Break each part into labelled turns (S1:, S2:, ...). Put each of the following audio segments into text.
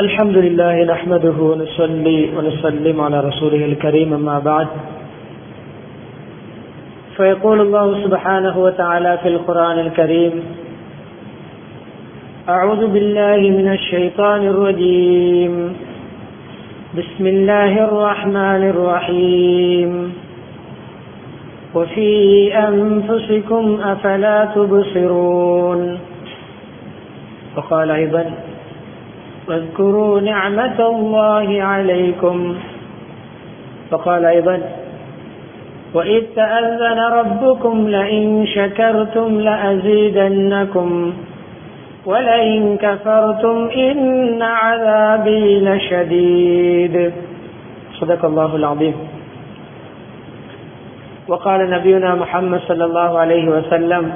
S1: الحمد لله نحمده ونصلي ونسلم على رسوله الكريم أما بعد. فيقول الله سبحانه وتعالى في القرآن الكريم أعوذ بالله من الشيطان الرجيم. بسم الله الرحمن الرحيم. وفي أنفسكم أفلا تبصرون. وقال أيضا واذكروا نعمة الله عليكم. وقال أيضا وإذ تأذن ربكم لئن شكرتم لأزيدنكم ولئن كفرتم إن عذابي لشديد. صدق الله العظيم. وقال نبينا محمد صلى الله عليه وسلم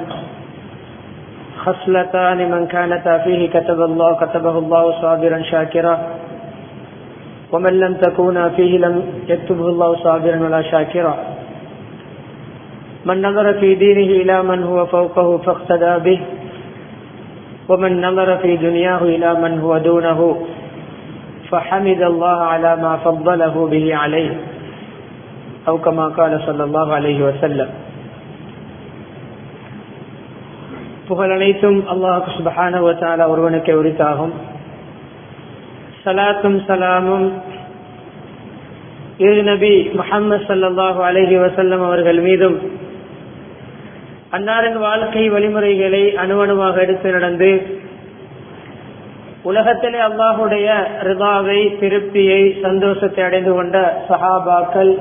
S1: خصلتان من كانتا فيه كتب الله كتبه الله صابرا شاكرا. ومن لم تكونا فيه لم يكتبه الله صابرا ولا شاكرا. من نظر في دينه إلى من هو فوقه فاقتدى به. ومن نظر في دنياه إلى من هو دونه. فحمد الله على ما فضله به عليه. أو كما قال صلى الله عليه وسلم. புகழ் அனைத்தும் அல்லாஹு சுபஹான ஒருவனுக்கு உரித்தாகும். சலாத்தும் சலாமும். இரு நபி முகமது சல்லாஹூ அலஹி வசல்லம் அவர்கள் மீதும் அன்னாரின் வாழ்க்கை வழிமுறைகளை அணுவணுவாக எடுத்து நடந்து உலகத்திலே அல்லாஹுடைய ரிதாவை திருப்தியை சந்தோஷத்தை அடைந்து கொண்ட சஹாபாக்கள்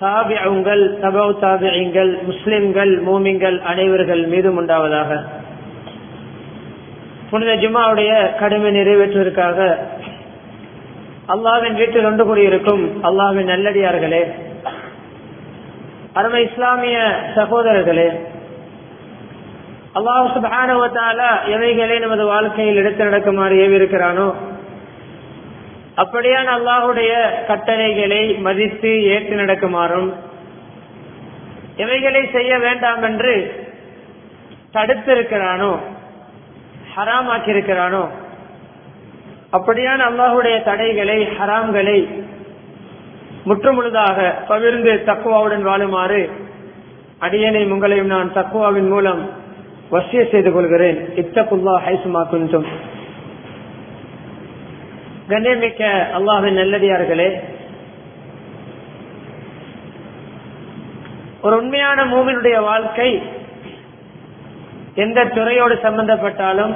S1: தாபியங்கள் தபவ் தாபியங்கள் முஸ்லிம்கள் மூமிங்கள் அனைவர்கள் மீதும் உண்டாவதாக. புனித ஜுமாவுடைய கடுமை நிறைவேற்றுவதற்காக அல்லாவின் வீட்டில் ஒன்று கூடியிருக்கும் அல்லாவின் நல்லடியார்களே அருமை இஸ்லாமிய சகோதரர்களே அல்லாஹு சுபானுவத்தால எவைகளை நமது வாழ்க்கையில் எடுத்து நடக்குமாறு ஏவிருக்கிறானோ அப்படியான அல்லாஹுடைய கட்டளைகளை மதித்து ஏற்று நடக்குமாறும் இவைகளை செய்ய வேண்டாம் என்று தடுத்திருக்கிறானோ ஹராமாக்கியிருக்கிறானோ அப்படியான அல்லாஹுடைய தடைகளை ஹராம்களை முற்றுமுழுதாக பகிர்ந்து தக்குவாவுடன் வாழுமாறு அடியனை உங்களையும் நான் தக்குவாவின் மூலம் வசிய செய்து கொள்கிறேன். இத்தகுல்லா ஹைசுமா குஞ்சும் கண்ணியமிக்க அல்லாஹின் நல்லடியார்களே ஒரு உண்மையான மூவினுடைய வாழ்க்கை எந்த துறையோடு சம்பந்தப்பட்டாலும்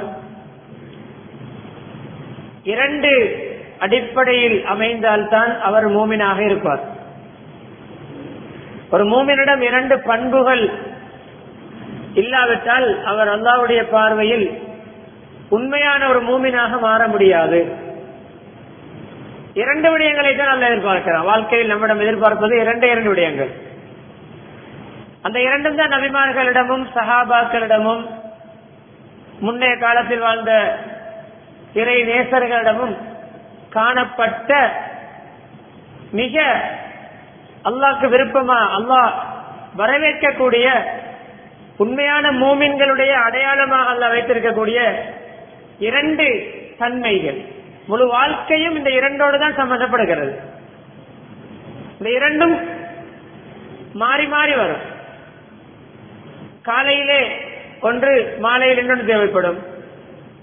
S1: இரண்டு அடிப்படையில் அமைந்தால்தான் அவர் மூமினாக இருப்பார். ஒரு மூமினிடம் இரண்டு பண்புகள் இல்லாவிட்டால் அவர் அல்லாவுடைய பார்வையில் உண்மையான ஒரு மூமினாக மாற முடியாது. இரண்டு விடயங்களை தான் அல்ல எதிர்பார்க்கிறான் வாழ்க்கையில் நம்மிடம் எதிர்பார்ப்பது இரண்டு இரண்டு விடயங்கள். அந்த இரண்டும் தான் நபிமார்களிடமும் சஹாபாக்களிடமும் முன்னைய காலத்தில் வாழ்ந்த இறை நேசர்களிடமும் காணப்பட்ட மிக அல்லாக்கு விருப்பமா அல்லாஹ் வரவேற்கக்கூடிய உண்மையான மூமின்களுடைய அடையாளமாக அல்ல வைத்திருக்கக்கூடிய இரண்டு தன்மைகள். முழு வாழ்க்கையும் இந்த இரண்டோடு தான் சம்பந்தப்படுகிறது. இந்த இரண்டும் மாறி மாறி வரும். காலையிலே ஒன்று மாலையில் இன்னொன்று தேவைப்படும்.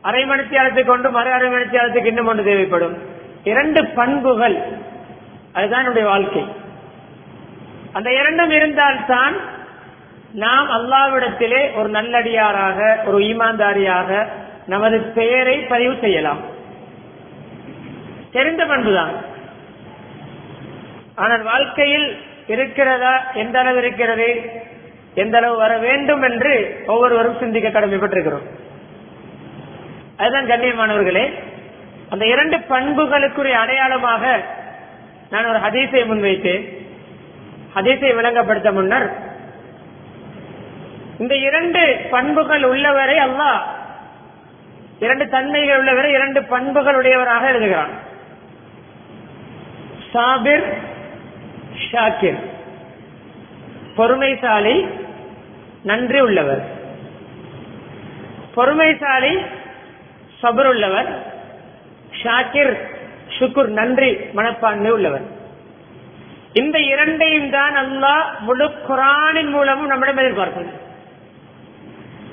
S1: அரை மணித்தியாலத்துக்கு ஒன்று மறு அரை மணித்தியாலத்துக்கு இன்னும் ஒன்று தேவைப்படும். இரண்டு பண்புகள். அதுதான் என்னுடைய வாழ்க்கை. அந்த இரண்டும் இருந்தால்தான் நாம் அல்லாவிடத்திலே ஒரு நல்லடியாராக ஒரு ஈமான்தாரியாக நமது பெயரை பதிவு செய்யலாம். தெரிந்த பண்புதான். ஆனால் வாழ்க்கையில் இருக்கிறதா எந்த அளவு இருக்கிறது எந்த அளவு வர வேண்டும் என்று ஒவ்வொருவரும் சிந்திக்க கடமைப்பட்டிருக்கிறோம். அதுதான் கண்ணியமானவர்களே அந்த இரண்டு பண்புகளுக்குரிய அடையாளமாக நான் ஒரு ஹதீசை முன்வைத்தேன். ஹதீசை விளங்கப்படுத்த முன்னர் இந்த இரண்டு பண்புகள் உள்ளவரை அல்லா இரண்டு தன்மைகள் உள்ளவரை இரண்டு பண்புகள் உடையவராக எழுதுகிறான். சாபிர் ஷாக்கிர். பொறுமைசாலி நன்றி உள்ளவர். பொறுமைசாலி சபருள்ளவர் ஷாக்கிர் சுக்குர் நன்றி மனப்பான்மை உள்ளவர். இந்த இரண்டையும் தான் அல்லாஹ் முழு குரானின் மூலமும் நம்மிடம் எதிர்பார்ப்பது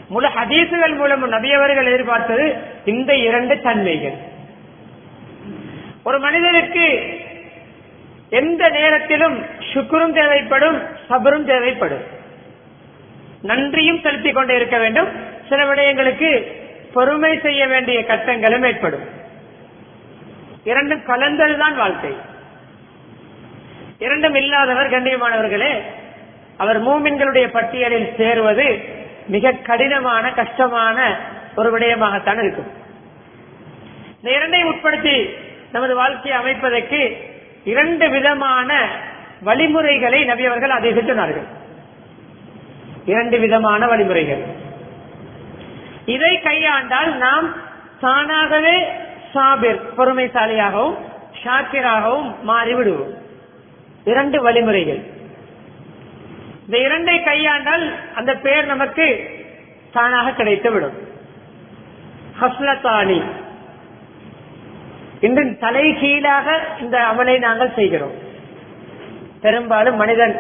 S1: முழு ஹதீசுகள் மூலமும் நபியவர்கள் எதிர்பார்த்தது இந்த இரண்டு தன்மைகள். ஒரு மனிதனுக்கு எந்த நேரத்திலும் சுக்குரும் தேவைப்படும் சபரும் தேவைப்படும். நன்றியும் செலுத்திக் கொண்டே இருக்க வேண்டும். சில விடயங்களுக்கு பொறுமை செய்ய வேண்டிய கட்டங்களும் ஏற்படும். இரண்டும் கலந்ததுதான் வாழ்க்கை. இரண்டும் இல்லாதவர் கண்ணியமானவர்களே அவர் மூமின்களுடைய பட்டியலில் சேருவது மிக கடினமான கஷ்டமான ஒரு விடயமாகத்தான் இருக்கும். இந்த இரண்டையும் உட்படுத்தி நமது வாழ்க்கையை அமைப்பதற்கு இரண்டு விதமான வழிமுறைகளை நபி அவர்கள் அதை சொன்னார்கள். இரண்டு விதமான வழிமுறைகள். இதை கையாண்டால் நாம் தானாகவே சாபிர் பொறுமைசாலியாகவும் ஷாக்கிராகவும் மாறிவிடுவோம். இரண்டு வழிமுறைகள். இந்த இரண்டை கையாண்டால் அந்த பெயர் நமக்கு தானாக கிடைத்துவிடும். ஹஸ்லத்தானி இன்று தலை கீழாக இந்த அமலை நாங்கள் செய்கிறோம். பெரும்பாலும் மனிதன்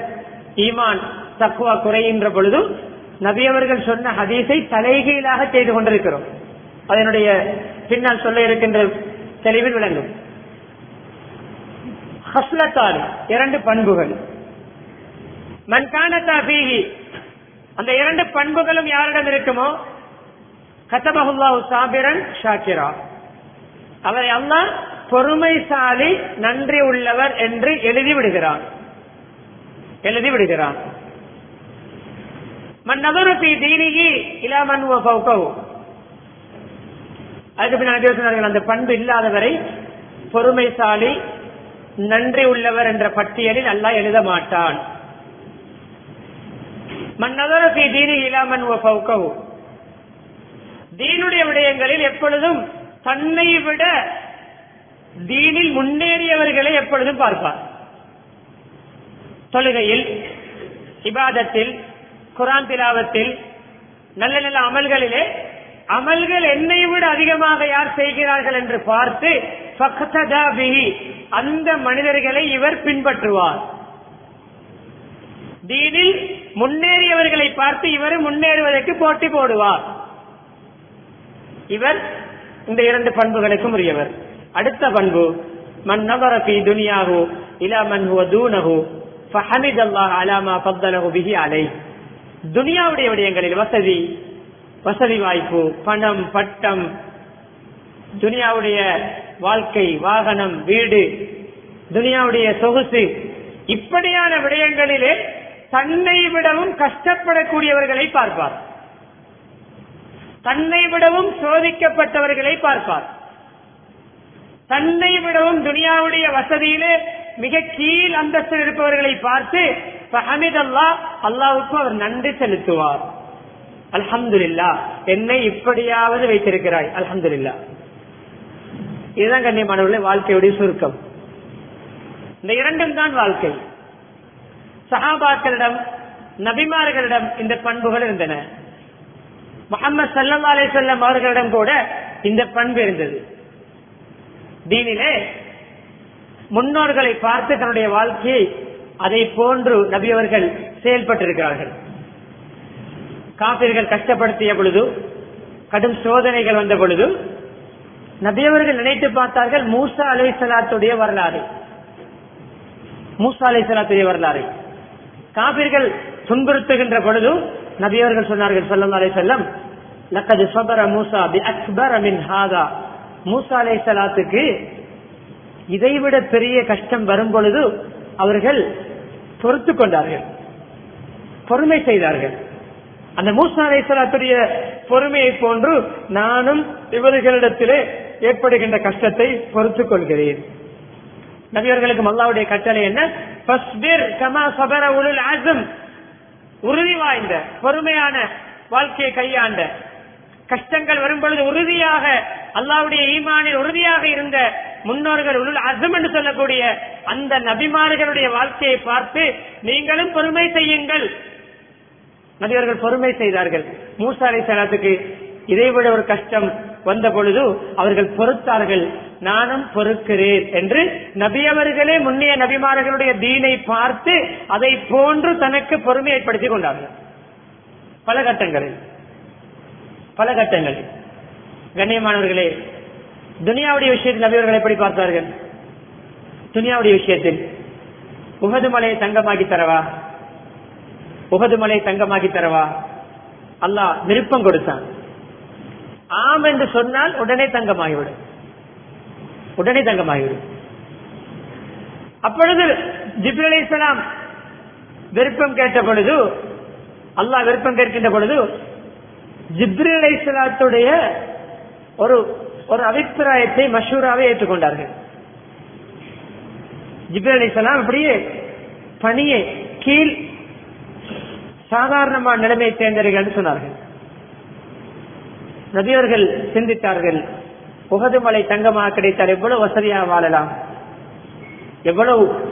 S1: ஈமான் தக்குவா குறைகின்ற பொழுது நபியவர்கள் சொன்ன ஹதீஸை தலைகீழாக செய்து கொண்டிருக்கிறோம். அதனுடைய பின்னால் சொல்ல இருக்கின்ற தெளிவில் விளங்கும். ஹஸ்லத்தால் இரண்டு பண்புகள். மன்கானத்தா பீகி அந்த இரண்டு பண்புகளும் யாரிடம் இருக்குமோ? கத்தபகுல்லாஹு சாபிரன் ஷாக்கிரா. அவரை அல்லா பொறுமைசாலி நன்றி உள்ளவர் என்று எழுதி விடுகிறான். எழுதி விடுகிறான். மன்னவருத்தி தீனிகி இலாமன் அதுக்கு பின்னாடி அந்த பண்பு இல்லாதவரை பொறுமைசாலி நன்றி உள்ளவர் என்ற பட்டியலில் நல்லா எழுத மாட்டான். மன்னவருத்தி தீனி இலாமன் தீனுடைய விடயங்களில் எப்பொழுதும் தன்னை விட தீனில் முன்னேறியவர்களை எப்பொழுதும் பார்ப்பார். தொழுகையில் இபாதத்தில் குரான் திலாவத்தில் நல்ல நல்ல அமல்களிலே அமல்கள் என்னை விட அதிகமாக யார் செய்கிறார்கள் என்று பார்த்து அந்த மனிதர்களை இவர் பின்பற்றுவார். தீனில் முன்னேறியவர்களை பார்த்து இவர் முன்னேறுவதற்கு போட்டி போடுவார். இவர் இந்த இரண்டு பண்புகளுக்கும் உரியவர். அடுத்த பண்பு மன் நபரபி துனியாகு இலா மன் ஹுவ தூனஹு ஃபஹமித் அல்லாஹ் அலாமா ஃபத்தலஹு பிஹி அலை துனியாவுடைய விடயங்களில் வசதி வசதி வாய்ப்பு பணம் பட்டம் துனியாவுடைய வாழ்க்கை வாகனம் வீடு துனியாவுடைய சொகுசு இப்படியான விடயங்களிலே தன்னை விடவும் கஷ்டப்படக்கூடியவர்களை பார்ப்பார். தன்னை விடவும் சோதிக்கப்பட்டவர்களை பார்ப்பார். தன்னை விடவும் துனியாவுடைய வசதியிலே மிக கீழ் அந்தஸ்தில் இருப்பவர்களை பார்த்து ஃபஹமித் அல்லா அல்லாவுக்கு அவர் நன்றி செலுத்துவார். அல்ஹம்துலில்லா என்னை இப்படியாவது வைத்திருக்கிறாய். அல்ஹம்துலில்லா. இதுதான் கண்ணியமானவர்களே வாழ்க்கையுடைய சுருக்கம். இந்த இரண்டும் தான் வாழ்க்கை. சஹாபாக்களிடம் நபிமார்களிடம் இந்த பண்புகள் இருந்தன. முகமது சல்லா அலே செல்லம் அவர்களிடம் கூட இந்த பண்பு இருந்தது. தீனிலே முன்னோர்களை பார்த்து தன்னுடைய வாழ்க்கையை அதை போன்று நபி அவர்கள் செயல்பட்டிருக்கிறார்கள். காப்பீர்கள் கஷ்டப்படுத்திய பொழுது கடும் சோதனைகள் வந்த பொழுது நபியவர்கள் நினைத்து பார்த்தார்கள் மூசா அலை சலாத்துடைய வரலாறு. மூசா அலை சலாத்துடைய வரலாறு. காப்பீர்கள் துன்புறுத்துகின்ற பொழுது நபியவர்கள் சொன்னார்கள் சொல்லம் அலை செல்லம் லக்கது சபர மூசா பி அக்பர் மின் ஹாதா மூசா அலை சலாத்துக்கு இதைவிட பெரிய கஷ்டம் வரும் பொழுது அவர்கள் பொறுத்து கொண்டார்கள். பொறுமை செய்தார்கள். அந்த மூசா அலை சலாத்துடைய பொறுமையை போன்று நானும் இவர்களிடத்திலே ஏற்படுகின்ற கஷ்டத்தை பொறுத்துக் கொள்கிறேன். நபியர்களுக்கு மல்லாவுடைய கட்டளை என்ன? உறுதி வாய்ந்த பொறுமையான வாழ்க்கையை கையாண்ட கஷ்டங்கள் வரும் பொழுது உறுதியாக அல்லாவுடைய ஈமானில் உறுதியாக இருந்த முன்னோர்கள் உள் அசம் என்று சொல்லக்கூடிய அந்த நபிமார்களுடைய வாழ்க்கையை பார்த்து நீங்களும் பொறுமை செய்யுங்கள். நபியர்கள் பொறுமை செய்தார்கள். மூசா அலை சலாத்துக்கு இதைவிட ஒரு கஷ்டம் வந்த பொழுது அவர்கள் பொறுத்தார்கள். நானும் பொறுக்கிறேன் என்று நபி அவர்களே முன்னைய நபிமார்களுடைய தீனை பார்த்து அதை போன்று தனக்கு பொறுமை ஏற்படுத்திக் கொண்டார்கள். பல கட்டங்களில். பல கட்டங்களில் கண்ணியமானவர்களே துனியாவுடைய விஷயத்தில் நபியவர்கள் எப்படி பார்த்தார்கள்? துனியாவுடைய விஷயத்தில். உகது மலையை தங்கமாக்கி தரவா? உகது மலையை தங்கமாக்கி தரவா? அல்லாஹ் விருப்பம் கொடுத்தான். ஆம் என்று சொன்னால் உடனே தங்கமாகிவிடும். உடனே தங்கமாகிவிடும். அப்பொழுது ஜிப்ரி அலி இஸ்லாம் விருப்பம் கேட்ட பொழுது அல்லாஹ் விருப்பம் கேட்கின்ற பொழுது ஜிப்ரி ஒரு ஒரு அபிப்பிராயத்தை மஷூராவே ஏற்றுக்கொண்டார்கள். ஜிப்ரி அலி அப்படியே பணியை கீழ் சாதாரணமான நிலைமை சேர்ந்தவர்கள் சொன்னார்கள். நபியவர்கள் சிந்தித்தார்கள் உகது மலை தங்கமாக கிடைத்தால் எவ்வளவு வசதியாக வாழலாம்? எவ்வளவு?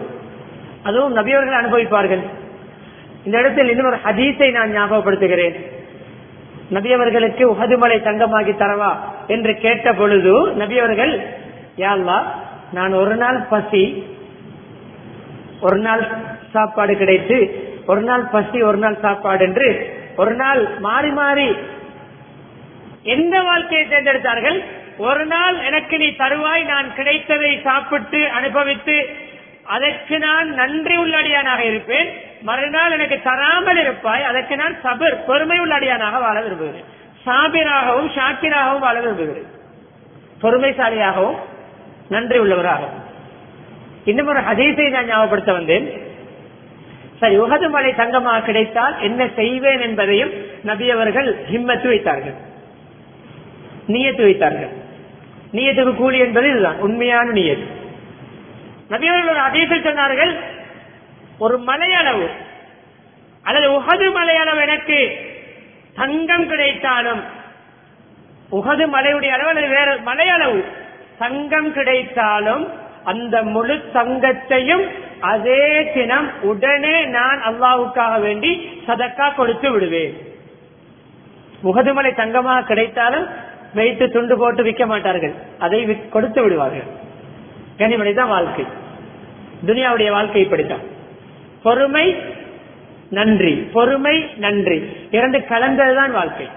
S1: அதுவும் நபியவர்கள் அனுபவிப்பார்கள். இந்த இடத்தில் இன்னொரு ஹதீஸை நான் ஞாபகப்படுத்துகிறேன். நபியவர்களுக்கு உகதுமலை தங்கமாகி தரவா என்று கேட்ட பொழுது நபியவர்கள் யாழ்லா நான் ஒரு நாள் பசி ஒரு நாள் சாப்பாடு கிடைத்து ஒரு நாள் பசி ஒரு நாள் சாப்பாடு என்று ஒரு நாள் மாறி மாறி எந்த வாழ்க்கையை தேர்ந்தெடுத்தார்கள்? ஒரு நாள் எனக்கு நீ தருவாய் நான் கிடைத்ததை சாப்பிட்டு அனுபவித்து அதற்கு நான் நன்றி உள்ளடியானாக இருப்பேன். மறுநாள் எனக்கு தராமல் இருப்பாய் அதற்கு நான் சபர் பொறுமை உள்ள அடியானாக வாழ விரும்புகிறேன். சாபிராகவும் ஷாக்கிராகவும் வாழ விரும்புகிறேன். பொறுமைசாலியாகவும் நன்றி உள்ளவராகவும். இன்னும் ஒரு ஹதீசை நான் ஞாபகப்படுத்த வந்தேன். சரி உகது மலை தங்கமாக கிடைத்தால் என்ன செய்வேன் என்பதையும் நபியவர்கள் ஹிம்மத்து வைத்தார்கள். நீயத்து வைத்தார்கள். நீயத்துக்கு கூலி என்பது இதுதான் உண்மையான நீயத்து. நபியவர்கள் ஒரு அதீசில் சொன்னார்கள் ஒரு மலையளவு அல்லது உகது மலையளவு எனக்கு தங்கம் கிடைத்தாலும் உகது மலையுடைய அளவு அல்லது வேற மலையளவு தங்கம் கிடைத்தாலும் அந்த முழு தங்கத்தையும் அதே தினம் உடனே நான் அல்லாவுக்காக வேண்டி சதக்கா கொடுத்து விடுவேன். முகதுமலை தங்கமாக கிடைத்தாலும் வைத்து துண்டு போட்டு விற்க மாட்டார்கள். அதை கொடுத்து விடுவார்கள். கனிமணி தான் வாழ்க்கை. துனியாவுடைய வாழ்க்கை இப்படித்தான். பொறுமை நன்றி. பொறுமை நன்றி. இரண்டு கலந்ததுதான் வாழ்க்கை.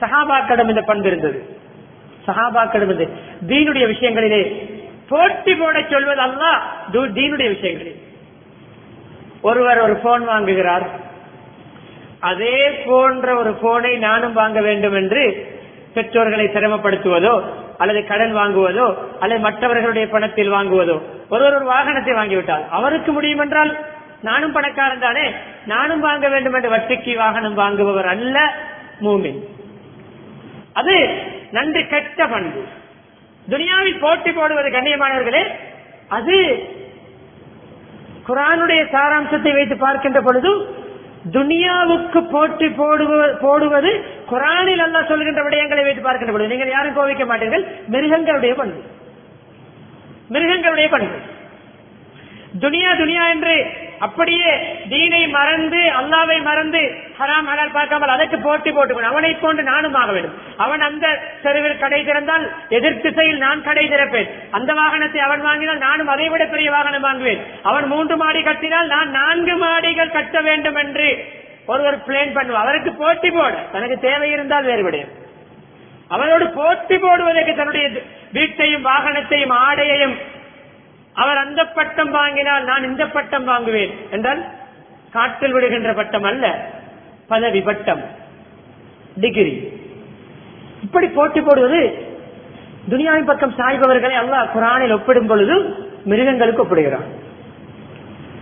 S1: சகாபாக்கடம் இந்த பண்பு இருந்தது. சகாபாக்கடம் இது. தீனுடைய விஷயங்களிலே போட்டி போட சொல்வது அல்ல தீனுடைய விஷயங்களில். ஒருவர் ஒரு போன் வாங்குகிறார். அதே போன்ற ஒரு போனை நானும் வாங்க வேண்டும் என்று பெற்றோர்களை சிரமப்படுத்துவதோ அல்லது கடன் வாங்குவதோ அல்லது மற்றவர்களுடைய பணத்தில் வாங்குவதோ ஒருவர் ஒரு வாகனத்தை வாங்கிவிட்டால் அவருக்கு முடியும் என்றால் நானும் பணக்காரன் தானே? நானும் வாங்க வேண்டும் என்று வட்டிக்கு வாகனம் வாங்குபவர் அல்ல மூமின். அது நன்றி கெட்ட பண்பு. துனியாவில் போட்டி போடுவது கண்ணியமானவர்களே அது குரானுடைய சாராம்சத்தை வைத்து பார்க்கின்ற பொழுது துனியாவுக்கு போட்டி போடுவ- போடுவது குரானில் அல்ல சொல்கின்ற விடயங்களை வைத்து பார்க்கின்ற பொழுது நீங்கள் யாரும் கோவிக்க மாட்டீர்கள் மிருகங்களுடைய பண்பு. மிருகங்களுடைய பண்பு. துனியா துனியா என்று அப்படியே தீனை மறந்து அல்லாவை மறந்து ஹராம் ஹலால் பார்க்காமல் அதற்கு போட்டி போட்டுக்கணும் அவனை போன்று நானும் ஆக வேண்டும். அவன் அந்த தெருவில் கடை திறந்தால் எதிர் திசையில் நான் கடை திறப்பேன். அந்த வாகனத்தை அவன் வாங்கினால் நானும் அதை விட பெரிய வாகனம் வாங்குவேன். அவன் மூன்று மாடி கட்டினால் நான் நான்கு மாடிகள் கட்ட வேண்டும் என்று ஒருவர் பிளேன் பண்ணுவார். அவருக்கு போட்டி போட. தனக்கு தேவை இருந்தால் வேறுபடையும் அவனோடு போட்டி போடுவதற்கு தன்னுடைய வீட்டையும் வாகனத்தையும் ஆடையையும் அவர் அந்த பட்டம் வாங்கினால் நான் இந்த பட்டம் வாங்குவேன் என்றால் காற்றில் விடுகின்ற பட்டம் அல்ல பதவி பட்டம் டிகிரி இப்படி போட்டி போடுவது துனியாவின் பக்கம் சாய்பவர்களை அல்லாஹ் குரானில் ஒப்பிடும் பொழுது மிருகங்களுக்கு ஒப்பிடுகிறான்.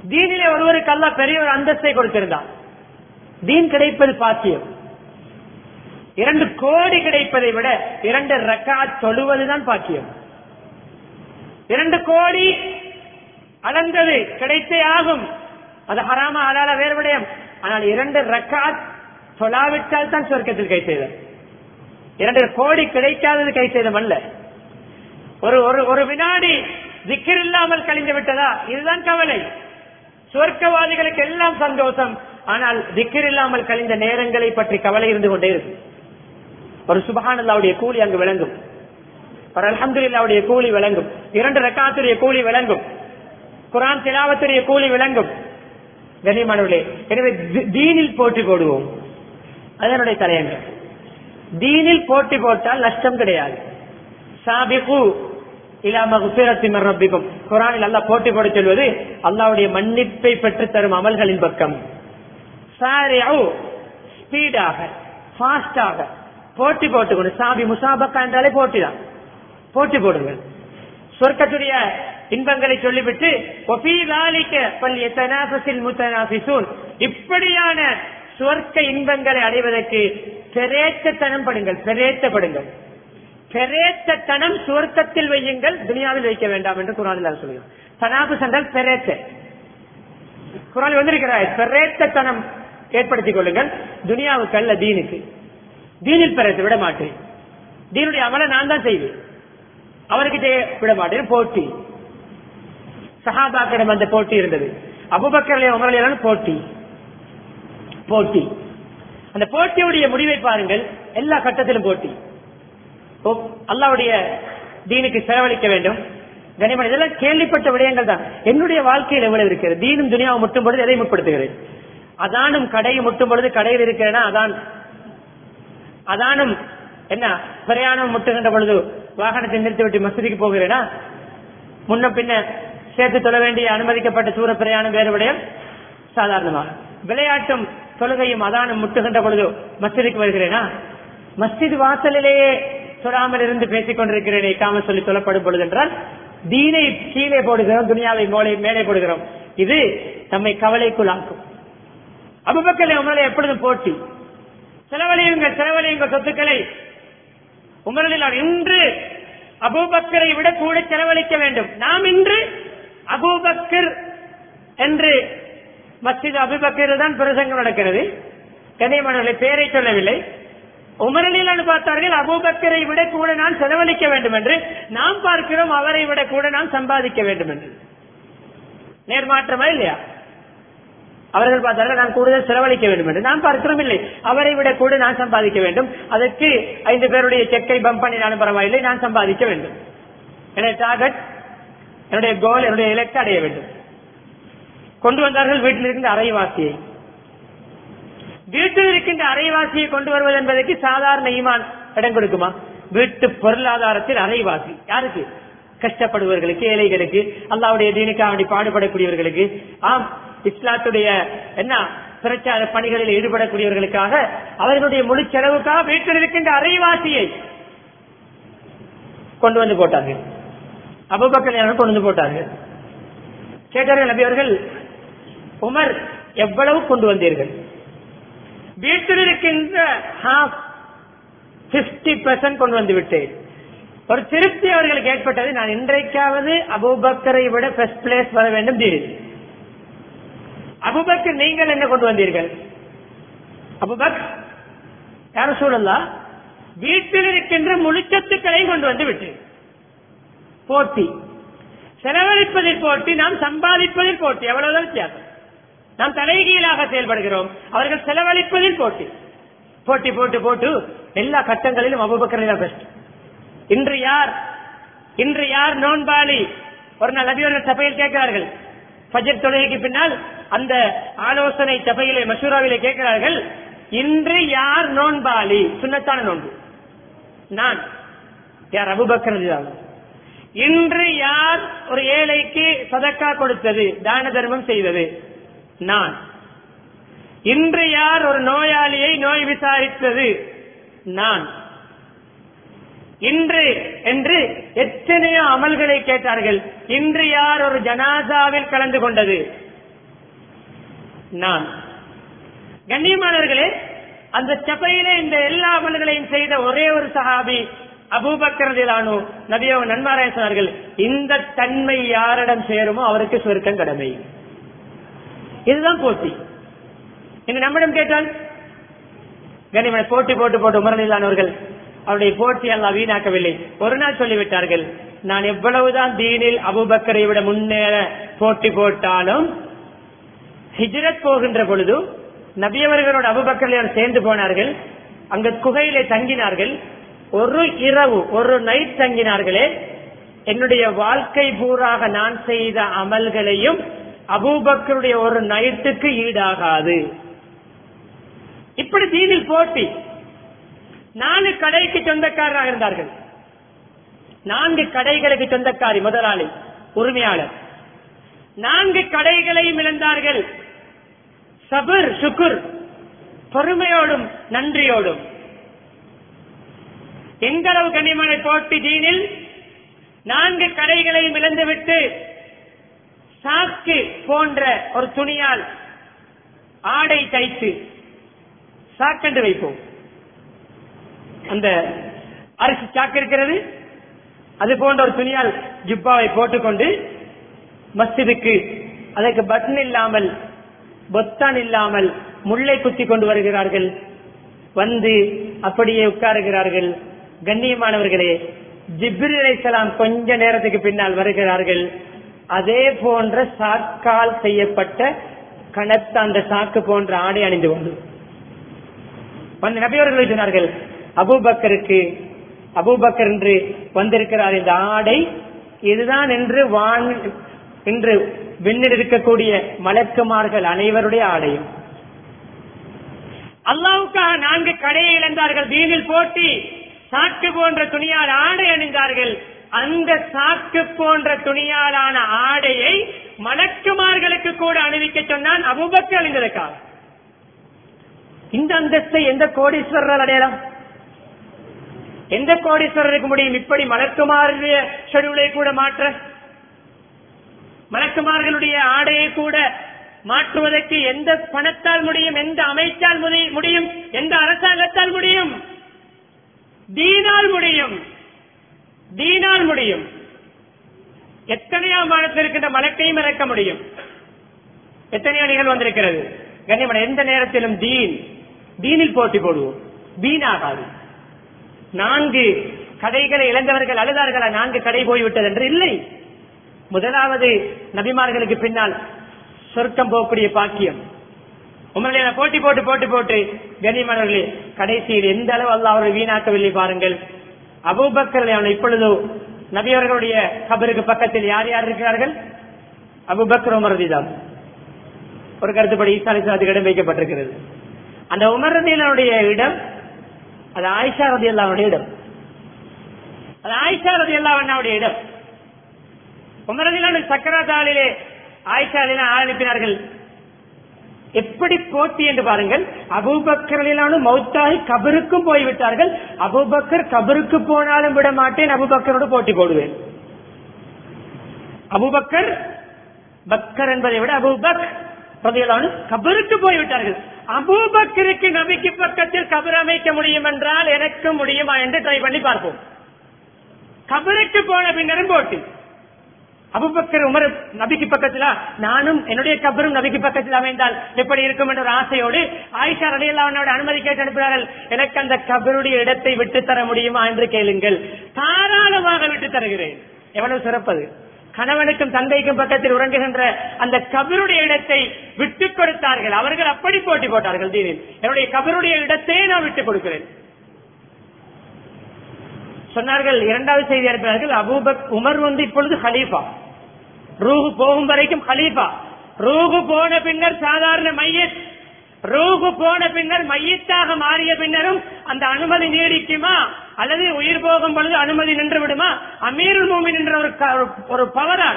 S1: தீனிலே ஒருவருக்கு அல்ல பெரிய ஒரு அந்தஸ்தை கொடுத்திருந்தான். தீன் கிடைப்பது பாக்கியம். இரண்டு கோடி கிடைப்பதை விட இரண்டு ரக்கா தொழுவதுதான் பாக்கியம். இரண்டு கோடி அளந்தது கிடைத்தே ஆகும். அது ஹராமா அலால வேறு விடயம். ஆனால் இரண்டு ரக்காத் சொல்லாவிட்டால் தான் சொர்க்கத்தில் கை செய்தது. இரண்டு கோடி கிடைக்காதது கை செய்தம் அல்ல. ஒரு ஒரு ஒரு வினாடி திக்கர் இல்லாமல் கழிந்து விட்டதா? இதுதான் கவலை. சுவர்க்கவாதிகளுக்கு எல்லாம் சந்தோஷம். ஆனால் திக்கர் இல்லாமல் கழிந்த நேரங்களை பற்றி கவலை இருந்து கொண்டே இருக்கும். ஒரு சுபஹானல்லாவுடைய கூலி அங்கு விளங்கும். ஒரு அல்ஹம்துலில்லாவுடைய கூலி விளங்கும். இரண்டு ரக்காத்துடைய கூலி விளங்கும். குரான் திலாவத்துடைய கூலி விளங்கும். கனிமனவர்களே எனவே தி- தீனில் போட்டி போடுவோம். அதனுடைய தலையங்கம். தீனில் போட்டி போட்டால் நஷ்டம் கிடையாது. சாபிகு இலா குரானில் அல்ல போட்டி போட சொல்வது அல்லாவுடைய மன்னிப்பை பெற்று தரும் அமல்களின் பக்கம். ஸ்பீடாக போட்டி போட்டுக்கொண்டு சாபி முசாபக்கா என்றாலே போட்டி தான் போட்டி போடுங்கள். சொர்க்கத்துடைய இன்பங்களை சொல்லிவிட்டு இப்படியான சுவர்க்க இன்பங்களை அடைவதற்கு பெரேத்தனம் படுங்கள் பெரேத்தப்படுங்கள். பெரேத்தனம் சுவர்க்கத்தில் வையுங்கள் துனியாவில் வைக்க வேண்டாம் என்று குரானில் சொல்லுங்கள் தனாபு சென்றால் பெரேத்த. குரான் வந்திருக்கிறாய் பெரேத்தனம் ஏற்படுத்திக் கொள்ளுங்கள். துனியாவுக்கு அல்ல தீனுக்கு. தீனில் பெறத்து விட மாட்டேன் தீனுடைய அமலை நான் தான் செய்வேன். அவர்கிட்ட விட மாட்டேன் போட்டி. சஹாபாக்கிடம் அந்த போட்டி இருந்தது. அபுபக்கரே உமரலையான போட்டி. போட்டி. அந்த போட்டியுடைய முடிவை பாருங்கள். எல்லா கட்டத்திலும் போட்டி. ஓ, அல்லாவுடைய தீனுக்கு செலவழிக்க வேண்டும். கனிமன் இதெல்லாம் கேள்விப்பட்ட விடயங்கள் தான். என்னுடைய வாழ்க்கையில் எவ்வளவு இருக்கிறது? தீனும் துனியாவை முட்டும் பொழுது எதை முற்படுத்துகிறேன் அதானும் கடையை முட்டும் பொழுது கடையில் இருக்கிறேன்னா அதான் அதானும் என்ன? பிரயாணம் முட்டுகின்ற பொழுது வாகனத்தை நிறுத்திவிட்டு மசூதிக்கு போகிறேனா? முன்ன பின்ன சேர்த்து தொழ வேண்டிய அனுமதிக்கப்பட்ட தூர பிரயாணம் வேறு விடயம்? சாதாரணமாக. விளையாட்டும் தொழுகையும் அதானும் முட்டுகின்ற பொழுது மஸ்ஜிதுக்கு வருகிறேனா? மஸ்ஜித் வாசலிலேயே தொழாமல் இருந்து பேசிக் கொண்டிருக்கிறேன் காம சொல்லி சொல்லப்படும் பொழுது என்றால் தீனை கீழே போடுகிறோம் துனியாவை மோளை மேலே போடுகிறோம். இது நம்மை கவலைக்குள்ளாக்கும் அபுபக்கலை உங்களை எப்பொழுதும் போட்டி. செலவழியுங்கள் செலவழியுங்கள் சொத்துக்களை. உமரலில் இன்று அபூபக்கரை விட கூட செலவழிக்க வேண்டும். நாம் இன்று அபூபக்கர் என்று மஸ்ஜித் அபுபக்கர் தான் பிரசங்கம் நடக்கிறது. கனியமானவர்களை பேரை சொல்லவில்லை. உமரலில் பார்த்தார்கள் அபூபக்கரை விட கூட நான் செலவழிக்க வேண்டும் என்று நாம் பார்க்கிறோம் அவரை விட கூட நான் சம்பாதிக்க வேண்டும் என்று நேர்மாற்றமா இல்லையா? அவர்கள் பார்த்தார்கள் நான் கூடுதல் செலவழிக்க வேண்டும் என்று. நான் பார்க்கிறோம் இல்லை. அவரை விட கூட நான் சம்பாதிக்க வேண்டும். அதற்கு ஐந்து பேருடைய செக்கை பம்ப் பண்ணினாலும் பரவாயில்லை நான் சம்பாதிக்க வேண்டும். என்னுடைய டார்கெட் என்னுடைய கோல் என்னுடைய இலக்கு அடைய வேண்டும். கொண்டு வந்தார்கள் வீட்டில் இருக்கின்ற அரைவாசியை. வீட்டில் இருக்கின்ற அரைவாசியை கொண்டு வருவது என்பதற்கு சாதாரண ஈமான் இடம் கொடுக்குமா? வீட்டு பொருளாதாரத்தில் அரைவாசி. யாருக்கு? கஷ்டப்படுபவர்களுக்கு ஏழைகளுக்கு அல்லாவுடைய தீனுக்கு வேண்டி பாடுபடக்கூடியவர்களுக்கு. ஆம் இஸ்லாத்துடைய என்ன பிரச்சார பணிகளில் ஈடுபடக்கூடியவர்களுக்காக அவர்களுடைய முழு செலவுக்காக வீட்டில் இருக்கின்ற அரைவாசியை கொண்டு வந்து போட்டார்கள். அபுபக்கர் கொண்டு வந்து போட்டார்கள். கேட்டார்கள் நபி அவர்கள் உமர் எவ்வளவு கொண்டு வந்தீர்கள்? வீட்டில் இருக்கின்ற ஹாஃப் பிப்டி பெர்சன்ட் கொண்டு வந்து விட்டேன். ஒரு திருப்தி அவர்களுக்கு ஏற்பட்டது நான் இன்றைக்காவது அபுபக்கரை விட ஃபர்ஸ்ட் பிளேஸ் வர வேண்டும் தீரில். அபுபக்கர் நீங்கள் என்ன கொண்டு வந்தீர்கள்? அபுபக் யார சூழல்லா வீட்டில் இருக்கின்ற முழுச்சத்துக்களையும் கொண்டு வந்து விட்டு போட்டி. செலவழிப்பதில் போட்டி நாம் சம்பாதிப்பதில் போட்டி எவ்வளவுதான் வித்தியாசம். நாம் தலைகீழாக செயல்படுகிறோம் அவர்கள் செலவழிப்பதில் போட்டி. போட்டி போட்டு போட்டு எல்லா கட்டங்களிலும் அபுபக்கரை பெஸ்ட் இன்று யார்? இன்று யார் நோன்பாளி? ஒரு நாள் சபையில் கேட்கிறார்கள் பட்ஜெட் தொழுகைக்கு பின்னால் அந்த ஆலோசனை சபையிலே மசூராவிலே கேட்கிறார்கள் இன்று யார் நோன்பாளி? சுண்ணத்தான நோன்பு. நான் யார்? அபுபக்கர் இன்று யார் ஒரு ஏழைக்கு சதக்கா கொடுத்தது தான தர்மம் செய்தது? நான். இன்று யார் ஒரு நோயாளியை நோய் விசாரித்தது? நான். இன்று என்று எத்தனையோ அமல்களை கேட்டார்கள். இன்று யார் ஒரு ஜனாசாவில் கலந்து கொண்டது? நான். கண்ணியமானவர்களே அந்த சபையிலே இந்த எல்லா அமல்களையும் செய்த ஒரே ஒரு சஹாபி அபூபக்கரதிலானோ நபியோ நன்மாராய சொன்னார்கள் இந்த தன்மை யாரிடம் சேருமோ அவருக்கு சுருக்கம் கடமை. இதுதான் போட்டி. இங்க நம்மிடம் கேட்டால் கனிமனை போட்டி போட்டு போட்டு உமரணிலானவர்கள் அவருடைய போட்டி எல்லாம் வீணாக்கவில்லை. ஒரு நாள் சொல்லிவிட்டார்கள் நான் எவ்வளவுதான் தீனில் அபுபக்கரை விட முன்னேற போட்டி போட்டாலும் ஹிஜ்ரத் போகின்ற பொழுது நபியவர்களோட அபுபக்கரை சேர்ந்து போனார்கள். அங்கு குகையிலே தங்கினார்கள். ஒரு இரவு ஒரு நைட் தங்கினார்களே. என்னுடைய வாழ்க்கை பூராக நான் செய்த அமல்களையும் அபூபக்கருடைய ஒரு நைட்டுக்கு ஈடாகாது. இப்படி தீனில் போட்டி. நான்கு கடைக்கு சொந்தக்காரராக இருந்தார்கள். நான்கு கடைகளுக்கு சொந்தக்காரி முதலாளி உரிமையாளர். நான்கு கடைகளையும் இழந்தார்கள். சபர் சுக்குர் பொறுமையோடும் நன்றியோடும். எங்களவு கனிமனை போட்டி தீனில் நான்கு கடைகளையும் இழந்துவிட்டு சாக்கு போன்ற ஒரு துணியால் ஆடை தைத்து சாக்கென்று வைப்போம். அந்த அரிசி சாக்கு இருக்கிறது. அது போன்ற ஒரு துணியால் ஜிப்பாவை போட்டுக்கொண்டு மஸ்ஜிதுக்கு அதற்கு பட்டன் இல்லாமல் பொத்தான் இல்லாமல் முல்லை குத்தி கொண்டு வருகிறார்கள். வந்து அப்படியே உட்காருகிறார்கள். கண்ணியமானவர்களே ஜிப்ரி அலைசலாம் கொஞ்ச நேரத்துக்கு பின்னால் வருகிறார்கள். அதே போன்ற சாக்கால் செய்யப்பட்ட கனத்த அந்த சாக்கு போன்ற ஆடை அணிந்து கொண்டு. வந்து நபியவர்கள் சொன்னார்கள் அபுபக்கருக்கு அபுபக்கர் என்று வந்திருக்கிறார் இந்த ஆடை. இதுதான் என்று வான் என்று விண்ணில் இருக்கக்கூடிய மலக்குமார்கள் அனைவருடைய ஆடையும். அல்லாவுக்காக நான்கு கடையை இழந்தார்கள். தீனில் போட்டி சாக்கு போன்ற துணியால் ஆடை அணிந்தார்கள். அந்த சாக்கு போன்ற துணியாலான ஆடையை மலக்குமார்களுக்கு கூட அணிவிக்க சொன்னான் அபுபக்கர் அணிந்ததற்காக இந்த அந்தஸ்தை எந்த கோடீஸ்வரர் அடையலாம்? எந்த கோடீஸ்வரருக்கு முடியும்? இப்படி மலக்குமாருடைய ஷெடியூலை கூட மாற்ற. மலக்குமார்களுடைய ஆடையை கூட மாற்றுவதற்கு எந்த பணத்தால் முடியும்? எந்த அமைச்சால் முடியும்? எந்த அரசாங்கத்தால் முடியும்? தீனால் முடியும். தீனால் முடியும். எத்தனையாம் வானத்தில் இருக்கின்ற மலக்கையும் இறக்க முடியும். எத்தனையோ நிகழ்வு வந்திருக்கிறது. கண்ணியமன எந்த நேரத்திலும் தீன் தீனில் போட்டி போடுவோம். வீணாகாது. நான்கு கடைகளை இழந்தவர்கள் அழுதார்களா? நான்கு கடை போய்விட்டது என்று இல்லை. முதலாவது நபிமார்களுக்கு பின்னால் சொர்க்கம் போகக்கூடிய பாக்கியம். உங்களுடைய போட்டி போட்டு போட்டு போட்டு கனிமணர்களே கடைசியில் எந்த அளவு அல்ல அவர்கள் வீணாக்கவில்லை பாருங்கள். அபூபக்கர் அவன் இப்பொழுதோ நபியவர்களுடைய கபருக்கு பக்கத்தில் யார் யார் இருக்கிறார்கள்? அபுபக்கர் உமரதிதான் ஒரு கருத்துப்படி ஈசா இடம் வைக்கப்பட்டிருக்கிறது. அந்த உமரதியினுடைய இடம் அது ஆயிஷா ரதி அல்லாவுடைய இடம். அது ஆயிஷா ரதி அல்லாவுடைய இடம். உமரதிலான சக்கரத்தாளிலே ஆயிஷா அலினா ஆள் எப்படி போட்டி என்று பாருங்கள். அபூபக்கரிலான மௌத்தாகி கபருக்கும் போய்விட்டார்கள். அபூபக்கர் கபருக்கு போனாலும் விட மாட்டேன் அபுபக்கரோடு போட்டி போடுவேன். அபூபக்கர் பக்கர் என்பதை விட அபூபக் கபருக்கு போய்விட்டார்கள். அபூபக்கருக்கு நபிக்கு பக்கத்தில் கபர் அமைக்க முடியும் என்றால் எனக்கு முடியுமா என்று ட்ரை பண்ணி பார்ப்போம். கபருக்கு போன பின்னரும் போட்டி? அபுபக்கர் உமர் நபிக்கு பக்கத்துல? நானும் என்னுடைய கபரும் நபிக்கு பக்கத்தில் அமைந்தால் எப்படி இருக்கும் என்ற ஒரு ஆசையோடு ஆயிஷா ரலியல்லாஹு அனுமதி கேட்டு அனுப்பினார்கள் எனக்கு அந்த கபருடைய இடத்தை விட்டு தர முடியுமா என்று கேளுங்கள். தாராளமாக விட்டு தருகிறேன் எவ்வளவு சிறப்பது கணவனுக்கும் தந்தைக்கும் பக்கத்தில் உறங்குகின்ற அந்த கபருடைய இடத்தை விட்டுக் கொடுத்தார்கள். அவர்கள் அப்படி போட்டி போட்டார்கள் தீனில். என்னுடைய கபருடைய இடத்தையே நான் விட்டுக் கொடுக்கிறேன். சொன்னார்கள் இரண்டாவது செய்தி அனுப்பினார்கள் அபூபக் உமர் வந்து இப்பொழுது ஹலீஃபா. ரூஹு போகும் வரைக்கும் ஹலீஃபா. ரூஹு போன பின்னர் சாதாரண மையத். ரூஹு போன பின்னர் மையத்தாக மாறிய பின்னரும் அந்த அனுமதி நீடிக்குமா? அல்லது உயிர் போகும் பொழுது அனுமதி நின்று விடுமா? அமீருல் மோமின் என்ற ஒரு க- ஒரு பவரால்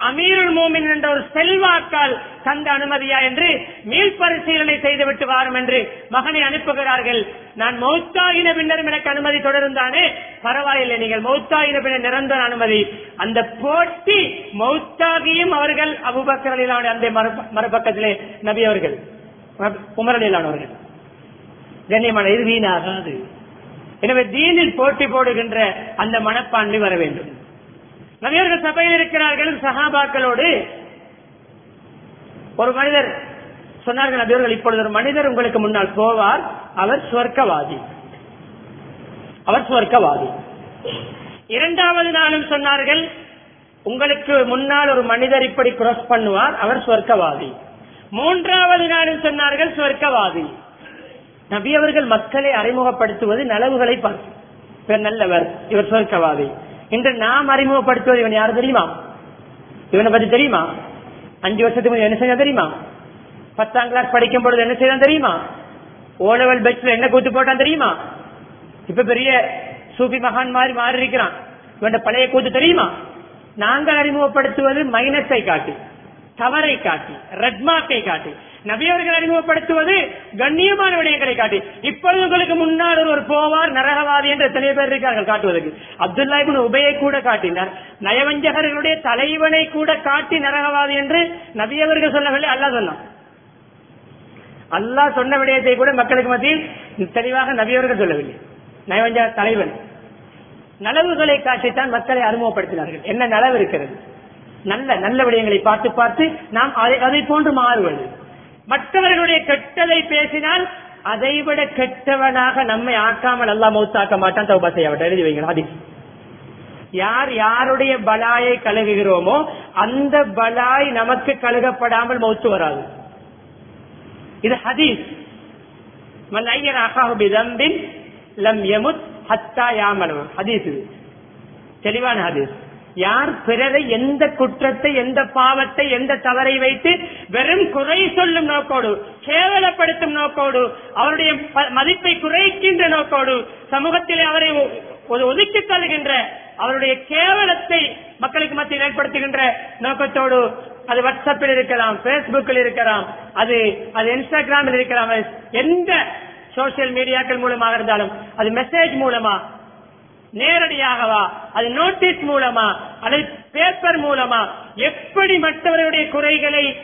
S1: அமீருல் மூமின் என்ற ஒரு செல்வாக்கால் தந்த அனுமதியா என்று மீள்பரிசீலனை செய்துவிட்டு வாரும் என்று மகனை அனுப்புகிறார்கள். நான் மௌத்தாயின பின்னரும் எனக்கு அனுமதி தொடர்ந்தானே? பரவாயில்லை நீங்கள் மௌத்தாயின பின்னர் நிரந்தர அனுமதி. அந்த போட்டி மௌத்தாகியும் அவர்கள் அபுபக்கரலிலான அந்த மறுபக்கத்திலே நபி அவர்கள் உமரலிலானவர்கள் கண்ணியமான இது வீணாகாது. எனவே தீனில் போட்டி போடுகின்ற அந்த மனப்பான்மை வர வேண்டும். நபியர்கள் சபையில் இருக்கிறார்கள் சஹாபாக்களோடு. ஒரு மனிதர் சொன்னார்கள் நபியர்கள் இப்பொழுது ஒரு மனிதர் உங்களுக்கு முன்னால் போவார் அவர் சுவர்க்கவாதி. அவர் சுவர்க்கவாதி. இரண்டாவது நாளும் சொன்னார்கள் உங்களுக்கு முன்னால் ஒரு மனிதர் இப்படி கிராஸ் பண்ணுவார் அவர் சுவர்க்கவாதி. மூன்றாவது நாளும் சொன்னார்கள் சுவர்க்கவாதி. நபி அவர்கள் மக்களை அறிமுகப்படுத்துவது நலவுகளை பார்த்து இவர் நல்லவர் இவர் சொர்க்கவாதி இன்று நாம் அறிமுகப்படுத்துவது இவன் யாரும் தெரியுமா? இவனை பத்தி தெரியுமா? அஞ்சு வருஷத்துக்கு என்ன செய்ய தெரியுமா? பத்தாம் கிளாஸ் படிக்கும் பொழுது என்ன செய்தான் தெரியுமா? ஓலவல் லெவல் பெஸ்ட்ல என்ன கூத்து போட்டான் தெரியுமா? இப்ப பெரிய சூஃபி மகான் மாதிரி மாறி இருக்கிறான். இவன் பழைய கூத்து தெரியுமா? நாங்கள் அறிமுகப்படுத்துவது மைனஸை காட்டி தவறை காட்டி ரெட்மார்க்கை காட்டி. நபியவர்கள் அறிமுகப்படுத்துவது கண்ணியமான விடயங்களை காட்டி. இப்பொழுது உங்களுக்கு முன்னால் ஒரு போவார் நரகவாதி என்று எத்தனை பேர் இருக்கார்கள் காட்டுவதற்கு. அப்துல்லா இபின் உபயை கூட காட்டினார். நயவஞ்சகர்களுடைய தலைவனை கூட காட்டி நரகவாதி என்று நபியவர்கள் சொல்லவில்லை அல்லா சொன்னான். அல்லாஹ் சொன்ன விடயத்தை கூட மக்களுக்கு மத்தியில் தெளிவாக நபியவர்கள் சொல்லவில்லை. நயவஞ்சக தலைவன். நலவுகளை காட்டித்தான் மக்களை அறிமுகப்படுத்தினார்கள். என்ன நலவு இருக்கிறது? நல்ல நல்ல விடயங்களை பார்த்து பார்த்து நாம் அதை அதை போன்று மாறுவது. மற்றவர்களுடைய கெட்டதை பேசினால் அதைவிட கெட்டவனாக நம்மை ஆக்காமல் அல்லா மௌத்தாக்க மாட்டான். தௌபா செய்யப்பட்ட எழுதி வைங்க அது யார் யாருடைய பலாயை கழுகுகிறோமோ அந்த பலாய் நமக்கு கழுகப்படாமல் மௌத்து வராது. இது ஹதீஸ். மன் ஐயர் லம் யமுத் ஹத்தா யாமனு ஹதீஸ் தெளிவான ஹதீஸ். யார் பிறரை எந்த குற்றத்தை எந்த பாவத்தை எந்த தவறை வைத்து வெறும் குறை சொல்லும் நோக்கோடு கேவலப்படுத்தும் நோக்கோடு அவருடைய மதிப்பை குறைக்கின்ற நோக்கோடு சமூகத்தில் அவரை ஒரு ஒதுக்கி தருகின்ற அவருடைய கேவலத்தை மக்களுக்கு மத்தியில் ஏற்படுத்துகின்ற நோக்கத்தோடு அது வாட்ஸ்அப்பில் இருக்கலாம் பேஸ்புக்கில் இருக்கலாம் அது அது இன்ஸ்டாகிராமில் இருக்கலாம் அது எந்த சோசியல் மீடியாக்கள் மூலமாக இருந்தாலும் அது மெசேஜ் மூலமா நேரடியாகவா? அது நோட்டீஸ் மூலமா? அல்லது பேப்பர் மூலமா? எப்படி மற்றவருடைய குறைகளை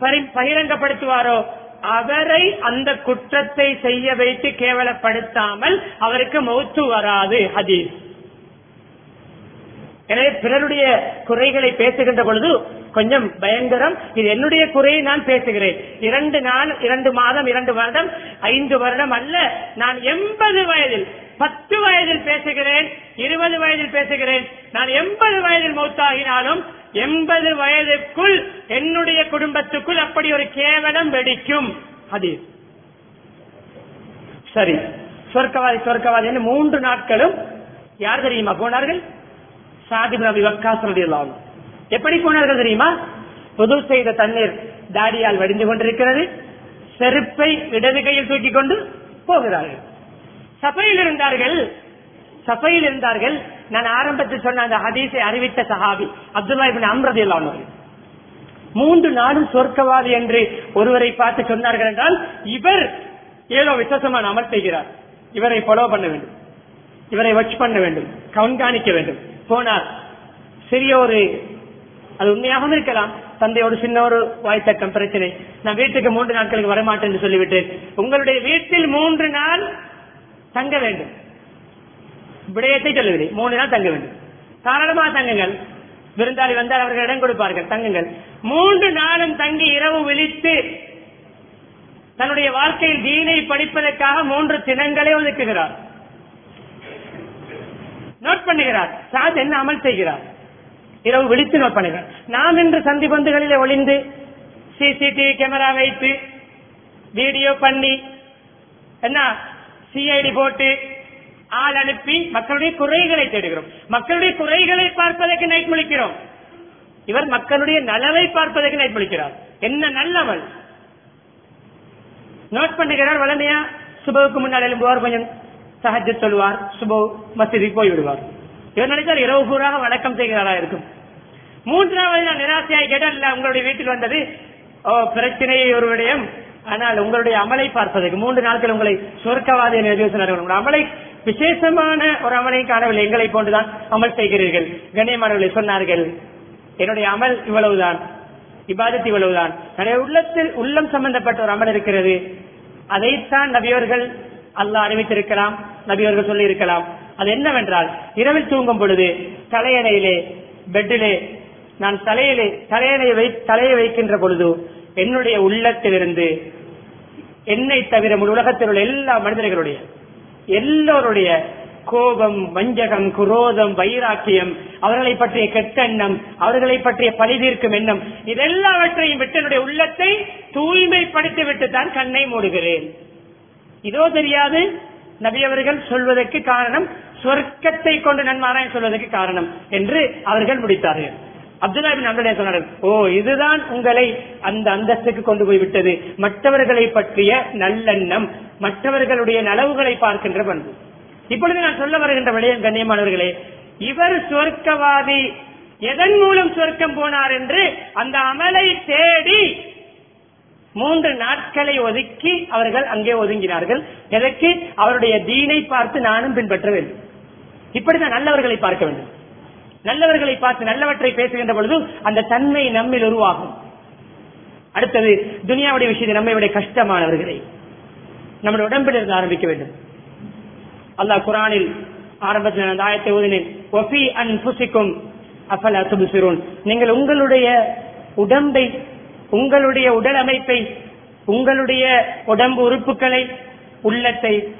S1: பரி- பகிரங்கப்படுத்துவாரோ? அவரை அந்த குற்றத்தை செய்ய வைத்து கேவலப்படுத்தாமல் அவருக்கு மௌத்து வராது ஹதீஸ். எனவே பிறருடைய குறைகளை பேசுகின்ற பொழுது கொஞ்சம் பயங்கரம் இது என்னுடைய குறையை நான் பேசுகிறேன். இரண்டு நாள் இரண்டு மாதம் இரண்டு வருடம் ஐந்து வருடம் அல்ல நான் எண்பது வயதில் பத்து வயதில் பேசுகிறேன் இருபது வயதில் பேசுகிறேன். நான் எண்பது வயதில் மௌத்தாகினாலும் எண்பது வயதுக்குள் என்னுடைய குடும்பத்துக்குள் அப்படி ஒரு கேவலம் வெடிக்கும். அது. சரி சொர்க்கவாதி சொர்க்கவாதி மூன்று நாட்களும் யார் தெரியுமா போனார்கள்? எப்படி போனார்கள் தெரியுமா? புது செய்த தண்ணீர் தாடியால் வடிந்து கொண்டிருக்கிறது. செருப்பை இடது கையில் தூக்கி கொண்டு போகிறார்கள். சபையில் இருந்தார்கள். சபையில் இருந்தார்கள். நான் ஆரம்பத்தில் சொன்ன அந்த ஹதீஸை அறிவித்த சஹாபி அப்துல்லா இபின் அம்ரதி அவர்கள் மூன்று நாளும் சொர்க்கவாதி என்று ஒருவரை பார்த்து சொன்னார்கள் என்றால் இவர் ஏதோ விசேஷமான அமல் செய்கிறார். இவரை ஃபாலோ பண்ண வேண்டும். இவரை வச்சு பண்ண வேண்டும். கண்காணிக்க வேண்டும். போனார். சிறிய ஒரு அது உண்மையாகவும் இருக்கலாம். தந்தையோடு சின்ன ஒரு வாய்த்தக்கம் பிரச்சனை. நான் வீட்டுக்கு மூன்று நாட்களுக்கு வரமாட்டேன் என்று சொல்லிவிட்டு உங்களுடைய வீட்டில் மூன்று நாள் தங்க வேண்டும். விடயத்தை சொல்லவில்லை. மூணு நாள் தங்க வேண்டும். தாராளமா தங்குங்கள். விருந்தாளி வந்தால் அவர்கள் இடம் கொடுப்பார்கள். தங்குங்கள். மூன்று நாளும் தங்கி இரவு விழித்து தன்னுடைய வாழ்க்கையில் தீனை படிப்பதற்காக மூன்று தினங்களை ஒதுக்குகிறார். நோட் பண்ணுகிறார். சாத் என்ன அமல் செய்கிறார்? இரவு விழித்து நோட் பண்ணுகிறார். நாம் இன்று சந்தி பந்துகளிலே ஒளிந்து சிசிடிவி கேமரா வைத்து வீடியோ பண்ணி என்ன? சிஐடி போட்டு ஆள் அனுப்பி மக்களுடைய குறைகளை தேடுகிறோம். மக்களுடைய குறைகளை பார்ப்பதற்கு நைட் முழிக்கிறோம். இவர் மக்களுடைய நலவை பார்ப்பதற்கு நைட் முழிக்கிறார். என்ன நல்லவள்? நோட் பண்ணுகிறார் வளமையா? சுபவுக்கு முன்னால் எழும்புவார் கொஞ்சம். சஹஜ் சொல்வார் சுபோ மசீதிக்கு போய் விடுவார் இவர் நினைச்சார் இரவு பூராக வணக்கம் செய்கிறாரா இருக்கும். மூன்றாவது நான் நிராசையாய் கேட்டால் இல்ல உங்களுடைய வீட்டில் வந்தது ஓ பிரச்சனை ஒரு விடயம். ஆனால் உங்களுடைய அமலை பார்ப்பதற்கு மூன்று நாட்கள் உங்களை சொர்க்கவாதி என்று சொன்னார்கள் அமலை விசேஷமான ஒரு அமலை காணவில்லை. எங்களை போன்றுதான் அமல் செய்கிறீர்கள். கண்ணியமானவர்களை சொன்னார்கள் என்னுடைய அமல் இவ்வளவுதான். இபாதத்து இவ்வளவுதான். என்னுடைய உள்ளத்தில் உள்ளம் சம்பந்தப்பட்ட ஒரு அமல் இருக்கிறது. அதைத்தான் நபியவர்கள் அல்லாஹ் அறிவித்திருக்கலாம் நபியவர்கள் சொல்லி இருக்கலாம் அது என்னவென்றால் இரவில் தூங்கும் பொழுது தலையணையிலே பெட்டிலே நான் தலையிலே தலையணை வை தலையை வைக்கின்ற பொழுது என்னுடைய உள்ளத்திலிருந்து என்னை தவிர முழு உலகத்தில் உள்ள எல்லா மனிதர்களுடைய எல்லோருடைய கோபம் வஞ்சகம் குரோதம் வைராக்கியம் அவர்களை பற்றிய கெட்டெண்ணம் அவர்களை பற்றிய பழிதீர்க்கும் எண்ணம் இதெல்லாவற்றையும் விட்டு என்னுடைய உள்ளத்தை தூய்மைப்படுத்தி விட்டு தான் கண்ணை மூடுகிறேன். இதோ தெரியாது. நபி அவர்கள் சொல்வதற்கு காரணம் சொர்க்கத்தை கொண்டு நன்மாராயம் சொல்வதற்கு காரணம் என்று அவர்கள் முடித்தார்கள். அப்துல்லா பின் சொன்னார்கள் ஓ இதுதான் உங்களை அந்த அந்தஸ்துக்கு கொண்டு போய் விட்டது. மற்றவர்களை பற்றிய நல்லெண்ணம் மற்றவர்களுடைய நலவுகளை பார்க்கின்ற பண்பு. இப்பொழுது நான் சொல்ல வருகின்ற விடயம் கண்ணியமானவர்களே இவர் சொர்க்கவாதி எதன் மூலம் சொர்க்கம் போனார் என்று அந்த அமலை தேடி மூன்று நாட்களை ஒதுக்கி அவர்கள் அங்கே ஒதுங்கினார்கள். எதற்கு? அவருடைய தீனை பார்த்து நானும் பின்பற்ற வேண்டும். இப்படிதான் நல்லவர்களை பார்க்க வேண்டும். நல்லவர்களை பார்த்து நல்லவற்றை பேசுகின்ற பொழுது அந்த தன்மை நம்மில் உருவாகும். அடுத்தது துனியாவுடைய விஷயத்தை நம்மை விட கஷ்டமானவர்களை நம்முடைய உடம்பில் இருந்து ஆரம்பிக்க வேண்டும். அல்லாஹ் குரானில் ஆரம்பத்தில் அந்த ஆயத்தை ஓதினேன். அன் புசிக்கும் அஃபல் துபுசிரோன். நீங்கள் உங்களுடைய உடம்பை உங்களுடைய உடல் அமைப்பை உங்களுடைய உடம்பு உறுப்புகளை உள்ளத்தை